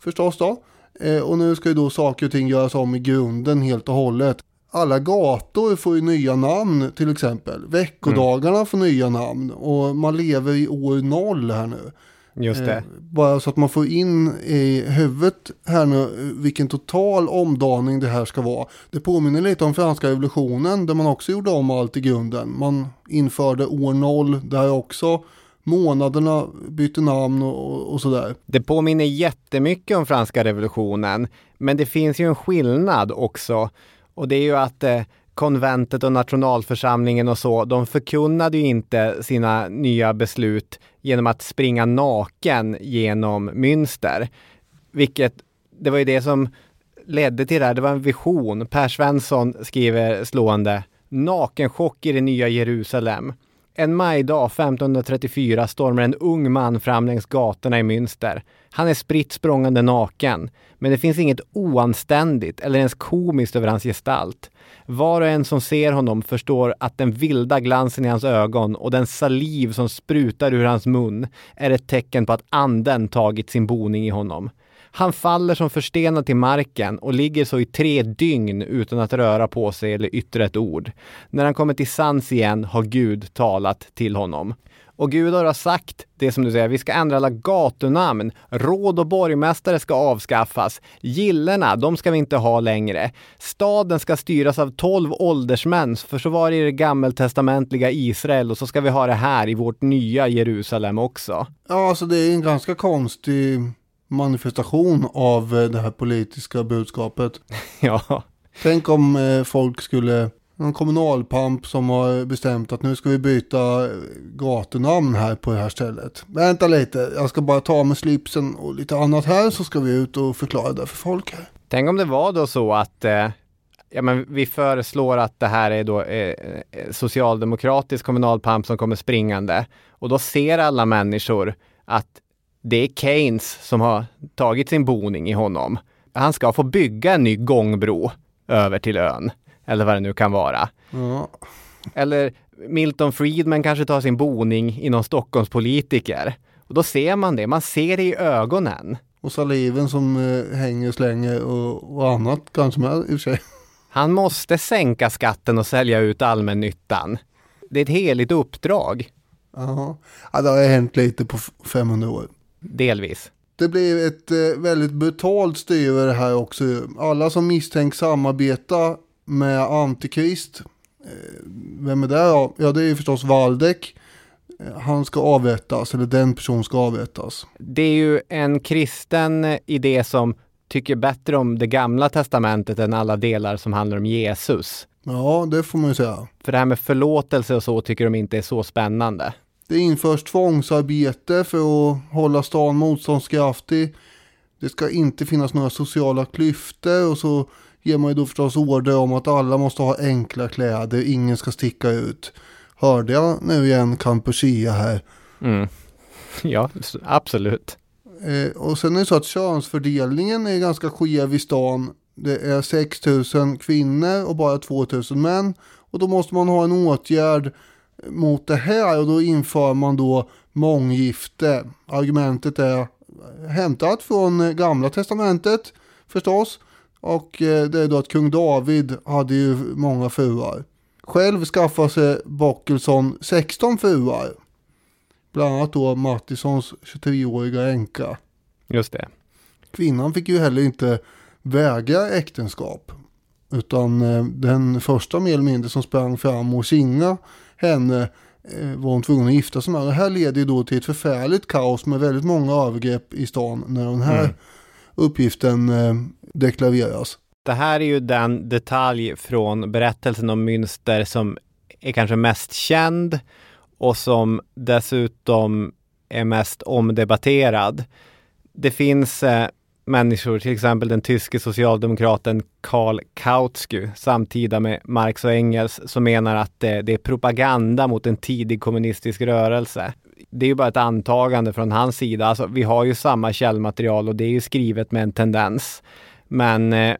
förstås då. Eh, och nu ska ju då saker och ting göras om i grunden helt och hållet. Alla gator får ju nya namn till exempel. Veckodagarna får nya namn och man lever i år noll här nu. Just det. Eh, bara så att man får in i huvudet här nu eh, vilken total omdaning det här ska vara. Det påminner lite om franska revolutionen där man också gjorde om allt i grunden. Man införde år noll där också. Månaderna bytte namn och, och sådär. Det påminner jättemycket om franska revolutionen, men det finns ju en skillnad också. Och det är ju att eh, konventet och nationalförsamlingen och så, de förkunnade ju inte sina nya beslut genom att springa naken genom Münster. Vilket, det var ju det som ledde till det här, det var en vision. Per Svensson skriver slående, nakenchock i det nya Jerusalem. En majdag 1534 stormar en ung man fram längs gatorna i Münster. Han är spritt språngande naken, men det finns inget oanständigt eller ens komiskt över hans gestalt. Var och en som ser honom förstår att den vilda glansen i hans ögon och den saliv som sprutar ur hans mun är ett tecken på att anden tagit sin boning i honom. Han faller som förstenad till marken och ligger så i tre dygn utan att röra på sig eller yttra ett ord. När han kommer till sans igen har Gud talat till honom. Och Gud har sagt det som du säger, vi ska ändra alla gatunamn. Råd och borgmästare ska avskaffas. Gillena, de ska vi inte ha längre. Staden ska styras av tolv åldersmän, för så var det i det gammeltestamentliga Israel och så ska vi ha det här i vårt nya Jerusalem också. Ja, alltså det är en ganska konstig manifestation av eh, det här politiska budskapet. ja. Tänk om eh, folk skulle, någon kommunalpamp som har bestämt att nu ska vi byta gatunamn här på det här stället. Vänta lite, jag ska bara ta med slipsen och lite annat här så ska vi ut och förklara det för folk här. Tänk om det var då så att eh, ja, men vi föreslår att det här är då eh, eh socialdemokratisk kommunalpamp som kommer springande och då ser alla människor att det är Keynes som har tagit sin boning i honom. Han ska få bygga en ny gångbro över till ön. Eller vad det nu kan vara. Ja. Eller Milton Friedman kanske tar sin boning i någon Stockholmspolitiker. Och då ser man det, man ser det i ögonen. Och saliven som eh, hänger slänger och, och annat kanske med i och för sig. Han måste sänka skatten och sälja ut allmännyttan. Det är ett heligt uppdrag. Ja, ja det har hänt lite på 500 år. Delvis. Det blir ett eh, väldigt brutalt styre här också. Alla som misstänks samarbeta med Antikrist. Eh, vem är det då? Ja, det är ju förstås Valdek. Eh, han ska avrättas, eller den personen ska avrättas. Det är ju en kristen idé som tycker bättre om det gamla testamentet än alla delar som handlar om Jesus. Ja, det får man ju säga. För det här med förlåtelse och så tycker de inte är så spännande. Det införs tvångsarbete för att hålla stan motståndskraftig. Det ska inte finnas några sociala klyftor och så ger man ju då förstås order om att alla måste ha enkla kläder, ingen ska sticka ut. Hörde jag nu igen Kampuchea här? Mm. Ja, absolut. Eh, och sen är det så att könsfördelningen är ganska skev i stan. Det är 6 000 kvinnor och bara 2 000 män. Och då måste man ha en åtgärd mot det här och då inför man då månggifte. Argumentet är hämtat från gamla testamentet förstås. Och eh, det är då att kung David hade ju många fruar. Själv skaffade sig Bockelsson 16 fruar. Bland annat då Mattissons 23-åriga änka. Just det. Kvinnan fick ju heller inte vägra äktenskap. Utan eh, den första mer eller mindre som sprang fram och kinga henne eh, var hon tvungen att gifta sig med. Det här leder ju då till ett förfärligt kaos med väldigt många övergrepp i stan när den här mm. uppgiften deklareras. Det här är ju den detalj från berättelsen om Münster som är kanske mest känd och som dessutom är mest omdebatterad. Det finns eh, människor, till exempel den tyske socialdemokraten Karl Kautsky, samtida med Marx och Engels, som menar att det, det är propaganda mot en tidig kommunistisk rörelse. Det är ju bara ett antagande från hans sida. Alltså, vi har ju samma källmaterial och det är ju skrivet med en tendens. Men eh,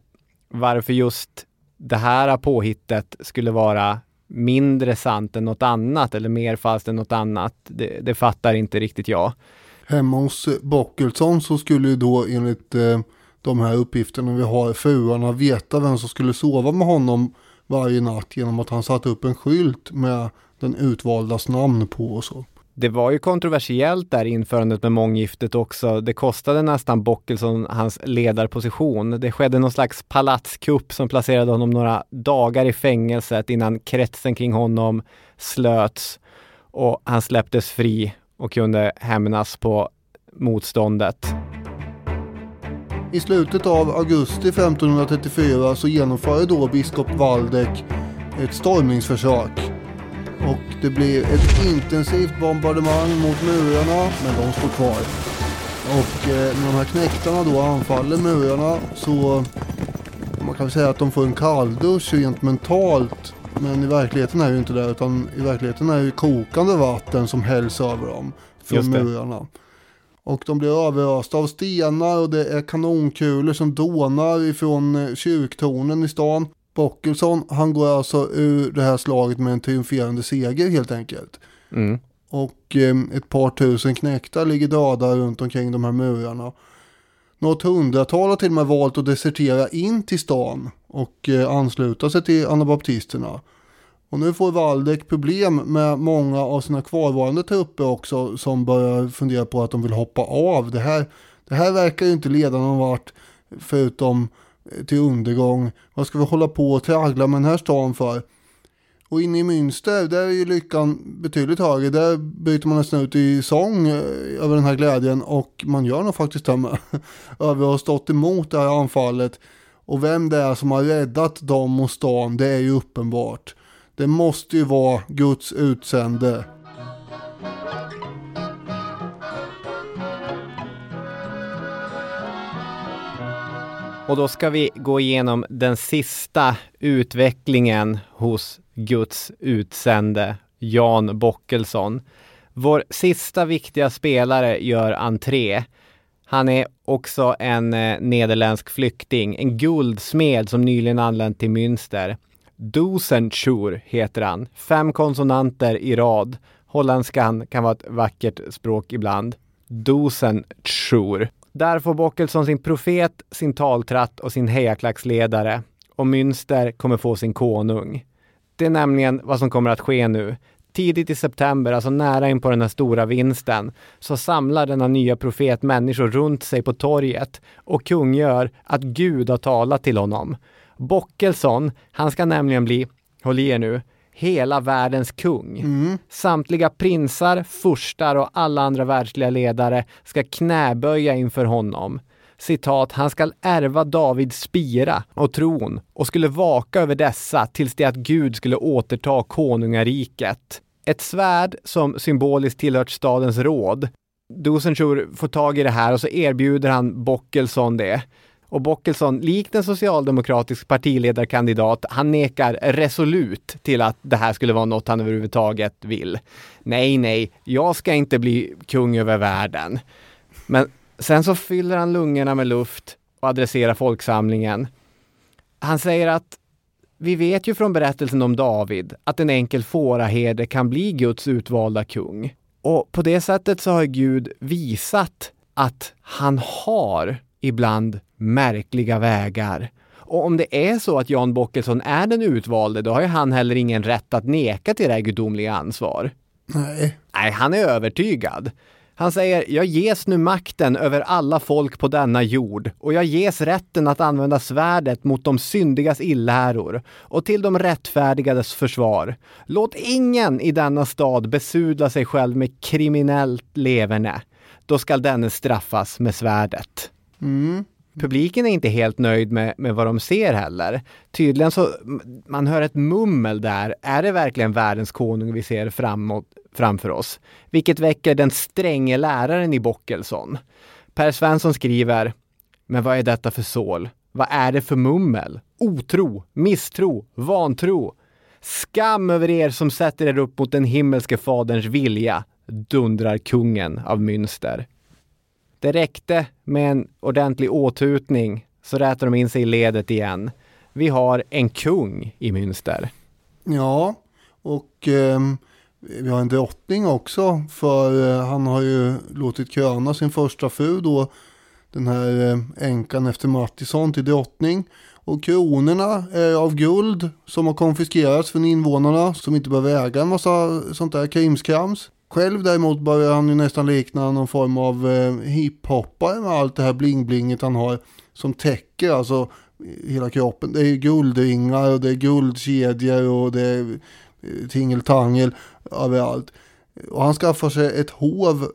varför just det här påhittet skulle vara mindre sant än något annat eller mer falskt än något annat, det, det fattar inte riktigt jag. Hemma hos eh, Bockelsson så skulle ju då enligt eh, de här uppgifterna vi har fruarna veta vem som skulle sova med honom varje natt genom att han satte upp en skylt med den utvaldas namn på och så. Det var ju kontroversiellt där införandet med månggiftet också. Det kostade nästan Bockelsson hans ledarposition. Det skedde någon slags palatskupp som placerade honom några dagar i fängelset innan kretsen kring honom slöts och han släpptes fri och kunde hämnas på motståndet. I slutet av augusti 1534 så genomförde då biskop Waldeck ett stormningsförsök. Det blir ett intensivt bombardemang mot murarna, men de står kvar. Och eh, när de här knäktarna då anfaller murarna så man kan säga att de får en kalldusch rent mentalt. Men i verkligheten är det ju inte det utan i verkligheten är det kokande vatten som hälls över dem från murarna. Och de blir överösta av stenar och det är kanonkulor som dånar ifrån eh, kyrktornen i stan. Bockelsson, han går alltså ur det här slaget med en triumferande seger helt enkelt. Mm. Och eh, ett par tusen knäktar ligger döda runt omkring de här murarna. Något hundratal har till och med valt att desertera in till stan och eh, ansluta sig till anabaptisterna. Och nu får Waldeck problem med många av sina kvarvarande trupper också som börjar fundera på att de vill hoppa av. Det här, det här verkar ju inte leda någon vart förutom till undergång. Vad ska vi hålla på och traggla med den här stan för? Och inne i Münster, där är ju lyckan betydligt högre. Där byter man nästan ut i sång eh, över den här glädjen och man gör nog faktiskt det med. över att ha stått emot det här anfallet. Och vem det är som har räddat dem och stan, det är ju uppenbart. Det måste ju vara Guds utsände. Och då ska vi gå igenom den sista utvecklingen hos Guds utsände, Jan Bockelsson. Vår sista viktiga spelare gör entré. Han är också en eh, nederländsk flykting, en guldsmed som nyligen anlänt till Münster. Dosenschur heter han. Fem konsonanter i rad. Holländskan kan vara ett vackert språk ibland. Dosenschur. Där får Bockelsson sin profet, sin taltratt och sin hejaklacksledare. Och Münster kommer få sin konung. Det är nämligen vad som kommer att ske nu. Tidigt i september, alltså nära in på den här stora vinsten, så samlar denna nya profet människor runt sig på torget och kungör att Gud har talat till honom. Bockelsson, han ska nämligen bli, håll i er nu, hela världens kung. Mm. Samtliga prinsar, furstar och alla andra världsliga ledare ska knäböja inför honom. Citat, han skall ärva Davids spira och tron och skulle vaka över dessa tills det att Gud skulle återta konungariket. Ett svärd som symboliskt tillhört stadens råd. Dosenschur får tag i det här och så erbjuder han Bockelsson det. Och Bockelsson, likt en socialdemokratisk partiledarkandidat, han nekar resolut till att det här skulle vara något han överhuvudtaget vill. Nej, nej, jag ska inte bli kung över världen. Men sen så fyller han lungorna med luft och adresserar folksamlingen. Han säger att vi vet ju från berättelsen om David att en enkel fåraherde kan bli Guds utvalda kung. Och på det sättet så har Gud visat att han har ibland märkliga vägar. Och om det är så att Jan Bockelsson är den utvalde, då har ju han heller ingen rätt att neka till det här gudomliga ansvar. Nej. Nej, han är övertygad. Han säger, jag ges nu makten över alla folk på denna jord och jag ges rätten att använda svärdet mot de syndigas illäror och till de rättfärdigades försvar. Låt ingen i denna stad besudla sig själv med kriminellt leverne. Då skall denne straffas med svärdet. Mm. Publiken är inte helt nöjd med, med vad de ser heller. Tydligen så, man hör ett mummel där. Är det verkligen världens konung vi ser framåt, framför oss? Vilket väcker den stränge läraren i Bockelsson. Per Svensson skriver, men vad är detta för sål? Vad är det för mummel? Otro, misstro, vantro. Skam över er som sätter er upp mot den himmelske faderns vilja, dundrar kungen av Münster. Det räckte med en ordentlig åtutning så rätar de in sig i ledet igen. Vi har en kung i Münster. Ja, och eh, vi har en drottning också för eh, han har ju låtit kröna sin första fru då den här eh, änkan efter Mattisson till drottning. Och kronorna är av guld som har konfiskerats från invånarna som inte behöver äga en massa sånt där krimskrams. Själv däremot börjar han ju nästan likna någon form av eh, hiphoppare med allt det här bling-blinget han har som täcker alltså eh, hela kroppen. Det är guldringar och det är guldkedjor och det är eh, tingeltangel överallt. Och han skaffar sig ett hov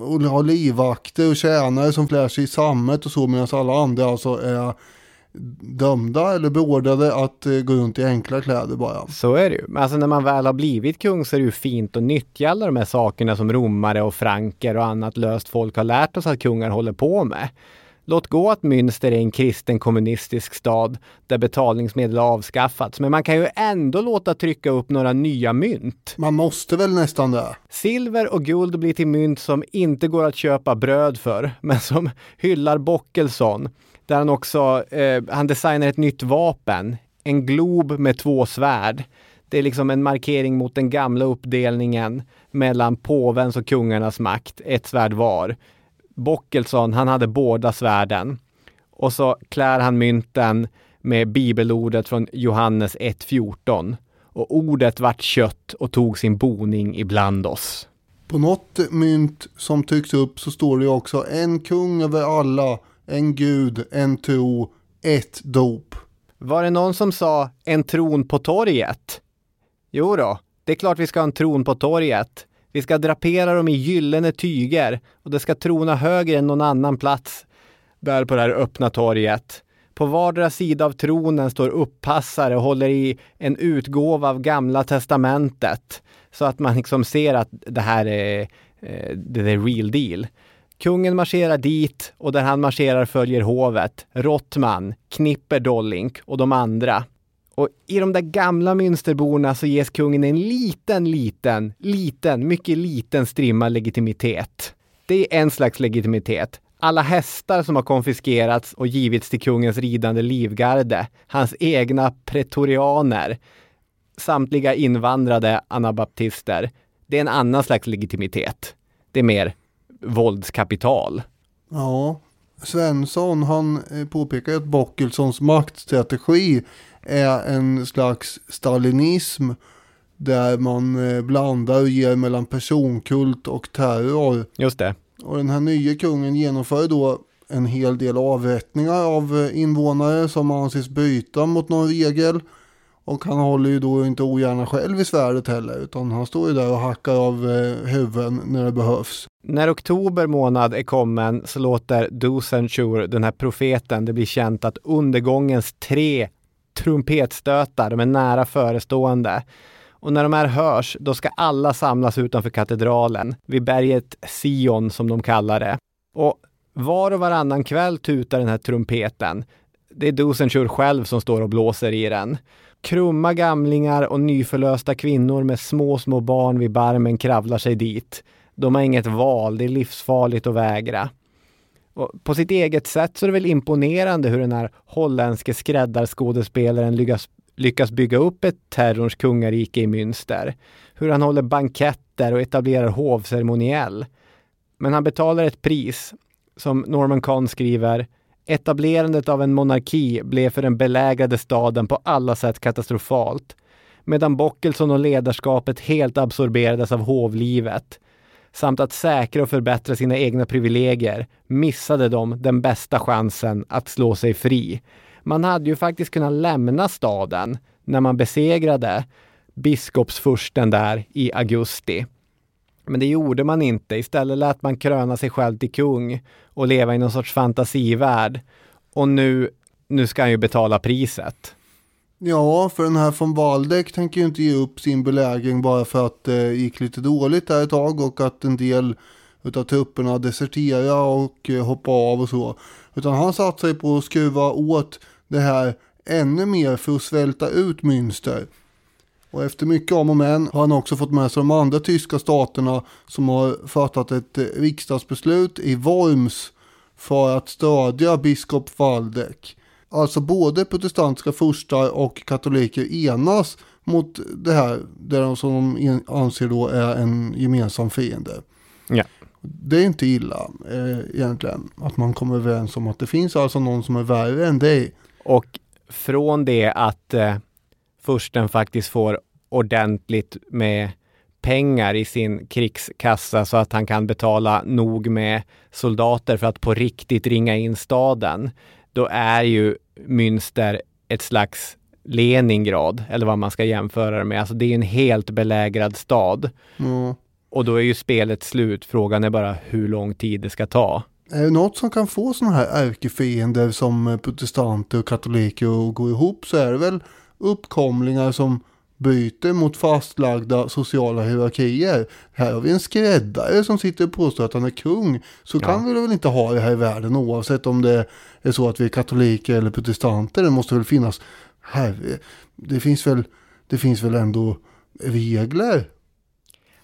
och har livvakter och tjänare som klär sig i sammet och så medan alla andra alltså är dömda eller beordrade att eh, gå runt i enkla kläder bara. Så är det ju. Men alltså när man väl har blivit kung så är det ju fint att nyttja alla de här sakerna som romare och franker och annat löst folk har lärt oss att kungar håller på med. Låt gå att Münster är en kristen kommunistisk stad där betalningsmedel har avskaffats, men man kan ju ändå låta trycka upp några nya mynt. Man måste väl nästan det. Silver och guld blir till mynt som inte går att köpa bröd för, men som hyllar Bockelsson. Där han också, eh, han designar ett nytt vapen, en glob med två svärd. Det är liksom en markering mot den gamla uppdelningen mellan påvens och kungarnas makt, ett svärd var. Bockelsson, han hade båda svärden. Och så klär han mynten med bibelordet från Johannes 1.14. Och ordet vart kött och tog sin boning ibland oss. På något mynt som tycks upp så står det också en kung över alla, en gud, en tro, ett dop. Var det någon som sa en tron på torget? Jo då, det är klart vi ska ha en tron på torget. Vi ska drapera dem i gyllene tyger och det ska trona högre än någon annan plats där på det här öppna torget. På vardera sida av tronen står uppassare och håller i en utgåva av Gamla Testamentet så att man liksom ser att det här är, eh, det är real deal. Kungen marscherar dit och där han marscherar följer hovet, Rottman, Knipper Dollink och de andra. Och i de där gamla Münsterborna så ges kungen en liten, liten, liten, mycket liten strimma legitimitet. Det är en slags legitimitet. Alla hästar som har konfiskerats och givits till kungens ridande livgarde, hans egna pretorianer, samtliga invandrade anabaptister. Det är en annan slags legitimitet. Det är mer våldskapital. Ja, Svensson han eh, påpekar att Bockelsons maktstrategi är en slags stalinism där man eh, blandar och ger mellan personkult och terror. Just det. Och den här nya kungen genomför då en hel del avrättningar av eh, invånare som anses bryta mot någon regel. Och han håller ju då inte ogärna själv i svärdet heller utan han står ju där och hackar av eh, huvuden när det behövs. När oktober månad är kommen så låter Dusenchur, den här profeten, det blir känt att undergångens tre trumpetstötar, de är nära förestående. Och när de här hörs, då ska alla samlas utanför katedralen, vid berget Sion som de kallar det. Och var och varannan kväll tutar den här trumpeten. Det är Dusenchur själv som står och blåser i den. Krumma gamlingar och nyförlösta kvinnor med små, små barn vid barmen kravlar sig dit. De har inget val, det är livsfarligt att vägra. Och på sitt eget sätt så är det väl imponerande hur den här holländske skräddarskådespelaren lyckas, lyckas bygga upp ett terrorns kungarike i Münster. Hur han håller banketter och etablerar hovceremoniell. Men han betalar ett pris. Som Norman Kahn skriver, etablerandet av en monarki blev för den belägrade staden på alla sätt katastrofalt. Medan Bockelson och ledarskapet helt absorberades av hovlivet samt att säkra och förbättra sina egna privilegier missade de den bästa chansen att slå sig fri. Man hade ju faktiskt kunnat lämna staden när man besegrade biskopsfursten där i augusti. Men det gjorde man inte. Istället lät man kröna sig själv till kung och leva i någon sorts fantasivärld. Och nu, nu ska han ju betala priset. Ja, för den här von Waldeck tänker ju inte ge upp sin belägring bara för att det gick lite dåligt där ett tag och att en del utav trupperna desertera och eh, hoppade hoppa av och så. Utan han satsar på att skruva åt det här ännu mer för att svälta ut Münster. Och efter mycket om och men har han också fått med sig de andra tyska staterna som har fattat ett eh, riksdagsbeslut i Worms för att stödja biskop Waldeck. Alltså både protestantiska furstar och katoliker enas mot det här, det som de anser då är en gemensam fiende. Ja. Det är inte illa eh, egentligen att man kommer överens om att det finns alltså någon som är värre än dig. Och från det att eh, fursten faktiskt får ordentligt med pengar i sin krigskassa så att han kan betala nog med soldater för att på riktigt ringa in staden. Då är ju Münster ett slags Leningrad, eller vad man ska jämföra det med. Alltså det är en helt belägrad stad. Mm. Och då är ju spelet slut. Frågan är bara hur lång tid det ska ta. Är det något som kan få sådana här ärkefiender som protestanter och katoliker att gå ihop så är det väl uppkomlingar som byter mot fastlagda sociala hierarkier. Här har vi en skräddare som sitter och påstår att han är kung. Så Ja. kan vi väl inte ha det här i världen oavsett om det är så att vi är katoliker eller protestanter. Det måste väl finnas, herre, det finns väl, det finns väl ändå regler.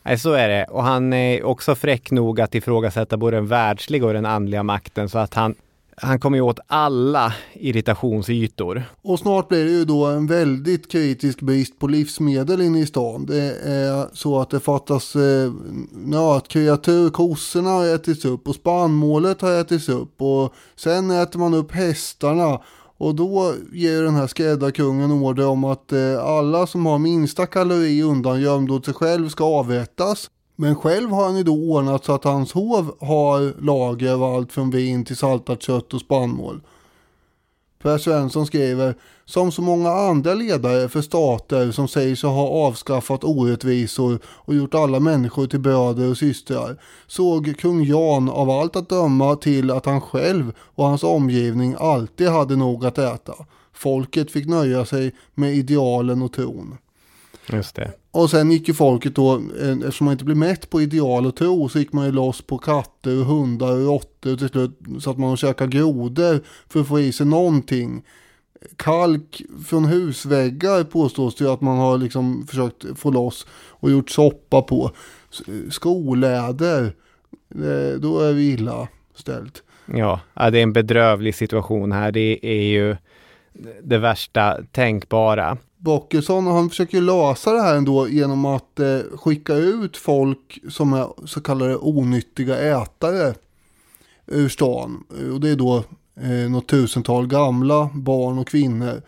Nej, så är det. Och han är också fräck nog att ifrågasätta både den världsliga och den andliga makten så att han, han kommer ju åt alla irritationsytor. Och snart blir det ju då en väldigt kritisk brist på livsmedel inne i stan. Det är så att det fattas eh, nötkreatur, kossorna har ätits upp och spannmålet har ätits upp och sen äter man upp hästarna. Och då ger den här skräddarkungen order om att eh, alla som har minsta kalori undangömd åt sig själv ska avrättas. Men själv har han ju då ordnat så att hans hov har lager av allt från vin till saltat kött och spannmål. Per Svensson skriver, som så många andra ledare för stater som säger sig ha avskaffat orättvisor och gjort alla människor till bröder och systrar, såg kung Jan av allt att döma till att han själv och hans omgivning alltid hade nog att äta. Folket fick nöja sig med idealen och tron. Just det. Och sen gick ju folket då, eh, eftersom man inte blev mätt på ideal och tro, så gick man ju loss på katter och hundar och råttor till slut satt man och käkade grodor för att få i sig någonting. Kalk från husväggar påstås det ju att man har liksom försökt få loss och gjort soppa på. Skoläder, eh, då är vi illa ställt. Ja, ja, det är en bedrövlig situation här. Det är ju det värsta tänkbara. Bockesson han försöker lösa det här ändå genom att eh, skicka ut folk som är så kallade onyttiga ätare ur stan. Och det är då eh, något tusental gamla barn och kvinnor.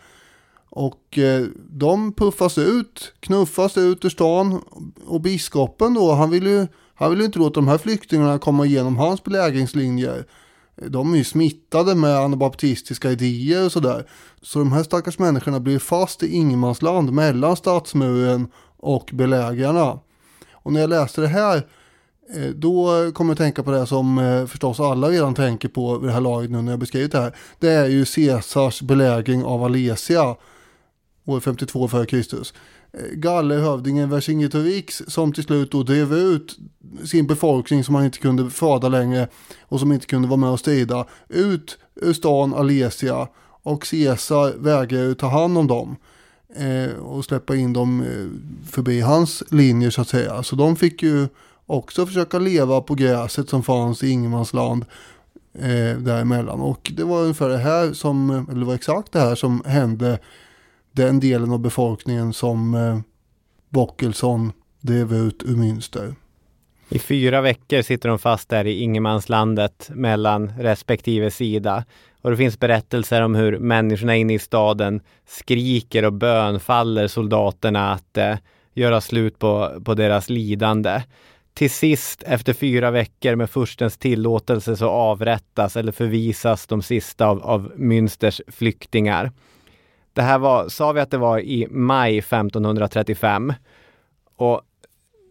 Och eh, de puffas ut, knuffas ut ur stan. Och biskopen då, han vill ju, han vill ju inte låta de här flyktingarna komma igenom hans belägringslinjer. De är ju smittade med anabaptistiska idéer och sådär. Så de här stackars människorna blir fast i ingenmansland mellan stadsmuren och belägrarna. Och när jag läste det här eh, då kommer jag tänka på det som eh, förstås alla redan tänker på vid det här laget nu när jag beskrivit det här. Det är ju Caesars belägring av Alesia år 52 f.Kr. Gallerhövdingen Vercingetorix som till slut då drev ut sin befolkning som han inte kunde föda längre och som inte kunde vara med och strida ut ur stan Alesia och Caesar vägrade ta hand om dem eh, och släppa in dem eh, förbi hans linjer så att säga. Så de fick ju också försöka leva på gräset som fanns i ingenmansland eh, däremellan. Och det var ungefär det här som, eller det var exakt det här som hände den delen av befolkningen som eh, Bockelson drev ut ur Münster. I fyra veckor sitter de fast där i ingenmanslandet mellan respektive sida. Och det finns berättelser om hur människorna inne i staden skriker och bönfaller soldaterna att eh, göra slut på, på deras lidande. Till sist, efter fyra veckor med furstens tillåtelse, så avrättas eller förvisas de sista av, av Münsters flyktingar. Det här var, sa vi att det var i maj 1535. Och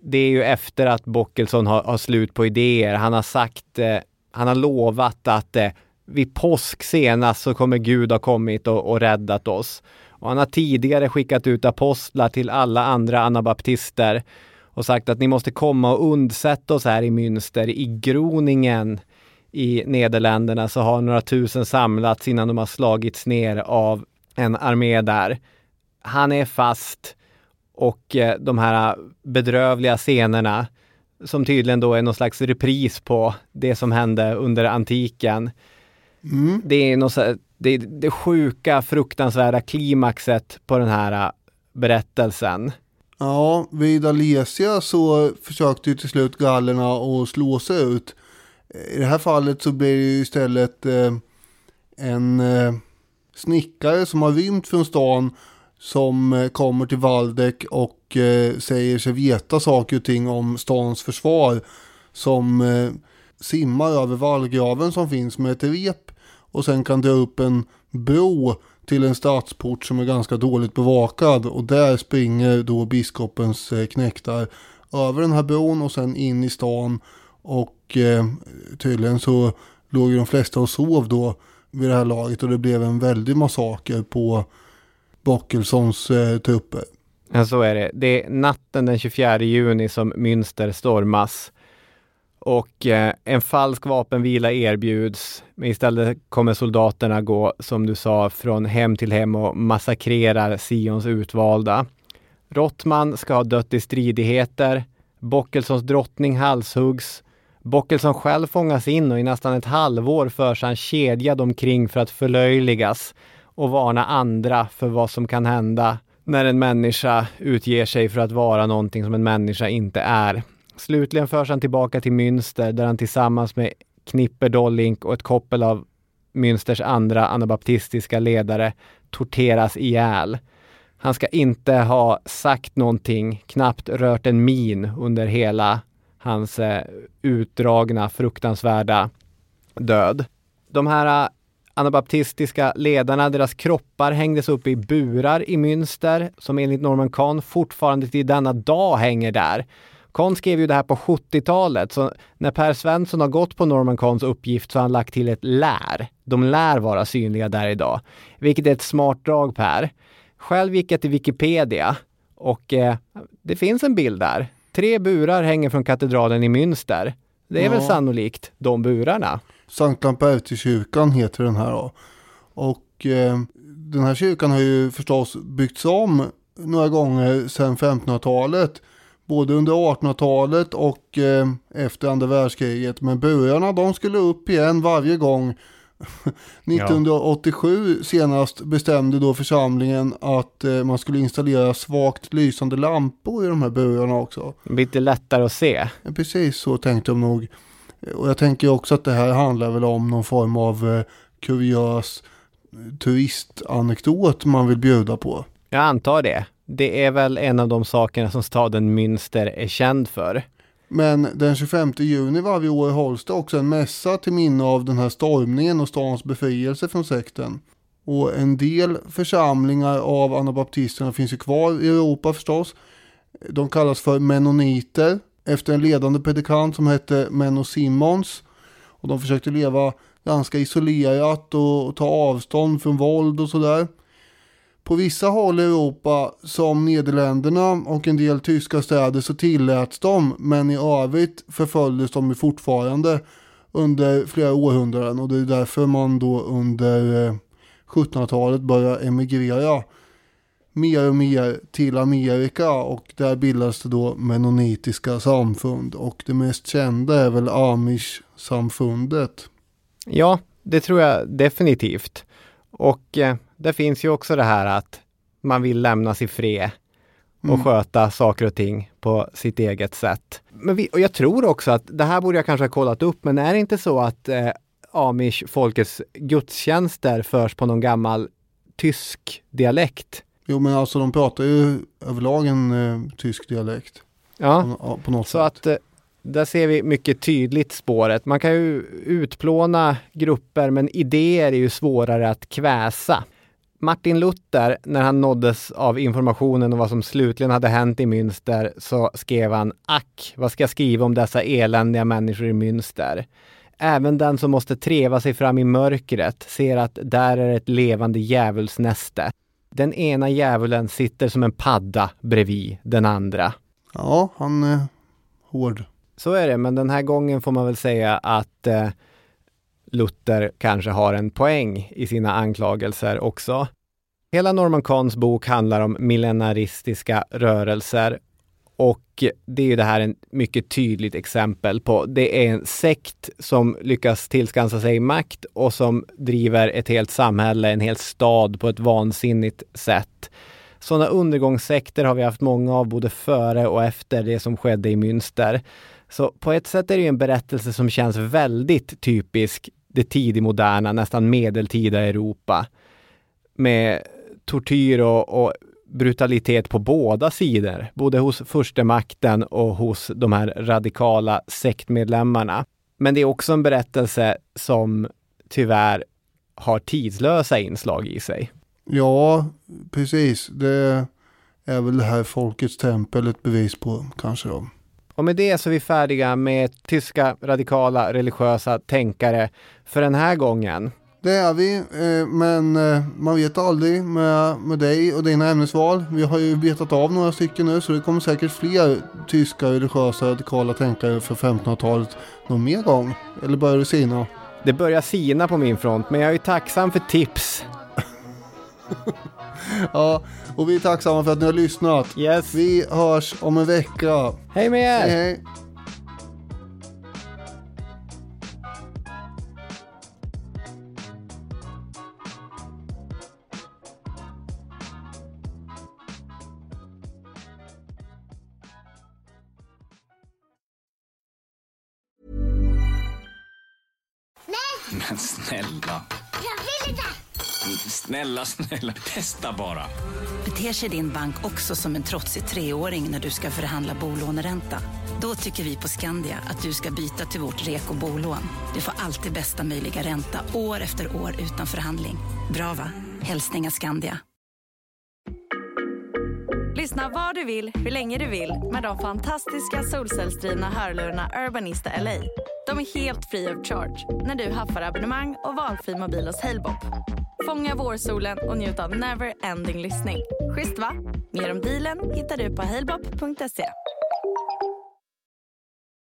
det är ju efter att Bockelsson har, har slut på idéer. Han har sagt, eh, han har lovat att eh, vid påsk senast så kommer Gud ha kommit och, och räddat oss. Och han har tidigare skickat ut apostlar till alla andra anabaptister och sagt att ni måste komma och undsätta oss här i Münster, i Groningen i Nederländerna så har några tusen samlats innan de har slagits ner av en armé där. Han är fast och eh, de här bedrövliga scenerna som tydligen då är någon slags repris på det som hände under antiken. Mm. Det är något så, det, det sjuka, fruktansvärda klimaxet på den här berättelsen. Ja, vid Alesia så försökte ju till slut gallerna att slå sig ut. I det här fallet så blir det ju istället eh, en eh, snickare som har rymt från stan som eh, kommer till Valdek och eh, säger sig veta saker och ting om stans försvar som eh, simmar över vallgraven som finns med ett rep och sen kan dra upp en bro till en stadsport som är ganska dåligt bevakad. Och där springer då biskopens eh, knäktar över den här bron och sen in i stan. Och eh, tydligen så låg de flesta och sov då vid det här laget och det blev en väldig massaker på Bockelsons eh, trupper. Ja, så är det. Det är natten den 24 juni som Münster stormas. Och eh, en falsk vapenvila erbjuds. Men istället kommer soldaterna gå, som du sa, från hem till hem och massakrerar Sions utvalda. Rottman ska ha dött i stridigheter. Bockelsons drottning halshuggs. Bockelson själv fångas in och i nästan ett halvår förs han kedjad omkring för att förlöjligas och varna andra för vad som kan hända när en människa utger sig för att vara någonting som en människa inte är. Slutligen förs han tillbaka till Münster där han tillsammans med Knipper Dollink och ett koppel av Münsters andra anabaptistiska ledare torteras ihjäl. Han ska inte ha sagt någonting, knappt rört en min under hela hans eh, utdragna, fruktansvärda död. De här eh, anabaptistiska ledarna, deras kroppar hängdes upp i burar i Münster som enligt Norman Kahn fortfarande till denna dag hänger där. Kahn skrev ju det här på 70-talet, så när Per Svensson har gått på Norman Kahns uppgift så har han lagt till ett lär. De lär vara synliga där idag, vilket är ett smart drag Per. Själv gick jag till Wikipedia och eh, det finns en bild där. Tre burar hänger från katedralen i Münster. Det är Ja. väl sannolikt de burarna. Sankt Lamberti-kyrkan heter den här då. Och eh, den här kyrkan har ju förstås byggts om några gånger sedan 1500-talet. Både under 1800-talet och eh, efter andra världskriget. Men burarna de skulle upp igen varje gång. 1987 senast bestämde då församlingen att eh, man skulle installera svagt lysande lampor i de här burarna också. Lite lättare att se. Ja, Precis så tänkte de nog. Och jag tänker också att det här handlar väl om någon form av eh, kuriös eh, turistanekdot man vill bjuda på. Jag antar det. Det är väl en av de sakerna som staden Münster är känd för. Men den 25 juni varje år hålls det också en mässa till minne av den här stormningen och stans befrielse från sekten. Och en del församlingar av anabaptisterna finns ju kvar i Europa förstås. De kallas för menoniter efter en ledande predikant som hette Menno Simons. Och de försökte leva ganska isolerat och, och ta avstånd från våld och sådär. På vissa håll i Europa, som Nederländerna och en del tyska städer, så tilläts de, men i övrigt förföljdes de fortfarande under flera århundraden och det är därför man då under eh, 1700-talet började emigrera mer och mer till Amerika och där bildas det då menonitiska samfund och det mest kända är väl Amish-samfundet. Ja, det tror jag definitivt. Och eh, det finns ju också det här att man vill lämnas i fred och Mm. sköta saker och ting på sitt eget sätt. Men vi, och jag tror också att, det här borde jag kanske ha kollat upp, men är det inte så att eh, amish-folkets gudstjänster förs på någon gammal tysk dialekt? Jo men alltså de pratar ju överlag en eh, tysk dialekt. Ja, På, på något så sätt. att eh, där ser vi mycket tydligt spåret. Man kan ju utplåna grupper, men idéer är ju svårare att kväsa. Martin Luther, när han nåddes av informationen om vad som slutligen hade hänt i Münster, så skrev han Ack, vad ska jag skriva om dessa eländiga människor i Münster? Även den som måste treva sig fram i mörkret ser att där är ett levande djävulsnäste. Den ena djävulen sitter som en padda bredvid den andra. Ja, han är hård. Så är det, men den här gången får man väl säga att eh, Luther kanske har en poäng i sina anklagelser också. Hela Norman Kahns bok handlar om millenaristiska rörelser och det är ju det här en mycket tydligt exempel på. Det är en sekt som lyckas tillskansa sig makt och som driver ett helt samhälle, en hel stad på ett vansinnigt sätt. Sådana undergångssekter har vi haft många av både före och efter det som skedde i Münster. Så på ett sätt är det en berättelse som känns väldigt typisk det tidigmoderna, nästan medeltida Europa. Med tortyr och, och brutalitet på båda sidor, både hos förstemakten och hos de här radikala sektmedlemmarna. Men det är också en berättelse som tyvärr har tidslösa inslag i sig. Ja, precis. Det är väl det här Folkets tempel ett bevis på kanske då. Och med det så är vi färdiga med tyska radikala religiösa tänkare för den här gången. Det är vi, eh, men eh, man vet aldrig med, med dig och dina ämnesval. Vi har ju betat av några stycken nu så det kommer säkert fler tyska religiösa radikala tänkare för 1500-talet någon mer gång. Eller börjar det sina? Det börjar sina på min front, men jag är tacksam för tips. ja, och vi är tacksamma för att ni har lyssnat. Yes. Vi hörs om en vecka. Hej med er! Hej, hej. Snälla, snälla. Testa bara. Beter sig din bank också som en trotsig treåring när du ska förhandla bolåneränta? Då tycker vi på Skandia att du ska byta till vårt REKO bolån. Du får alltid bästa möjliga ränta år efter år utan förhandling. Bra va? Hälsningar Skandia. Lyssna var du vill, hur länge du vill med de fantastiska solcellsdrivna hörlurarna Urbanista LA. De är helt free of charge när du haffar abonnemang och valfri mobil hos Halebop. Fånga vårsolen och njut av never ending lyssning. Schysst va? Mer om dealen hittar du på halebop.se.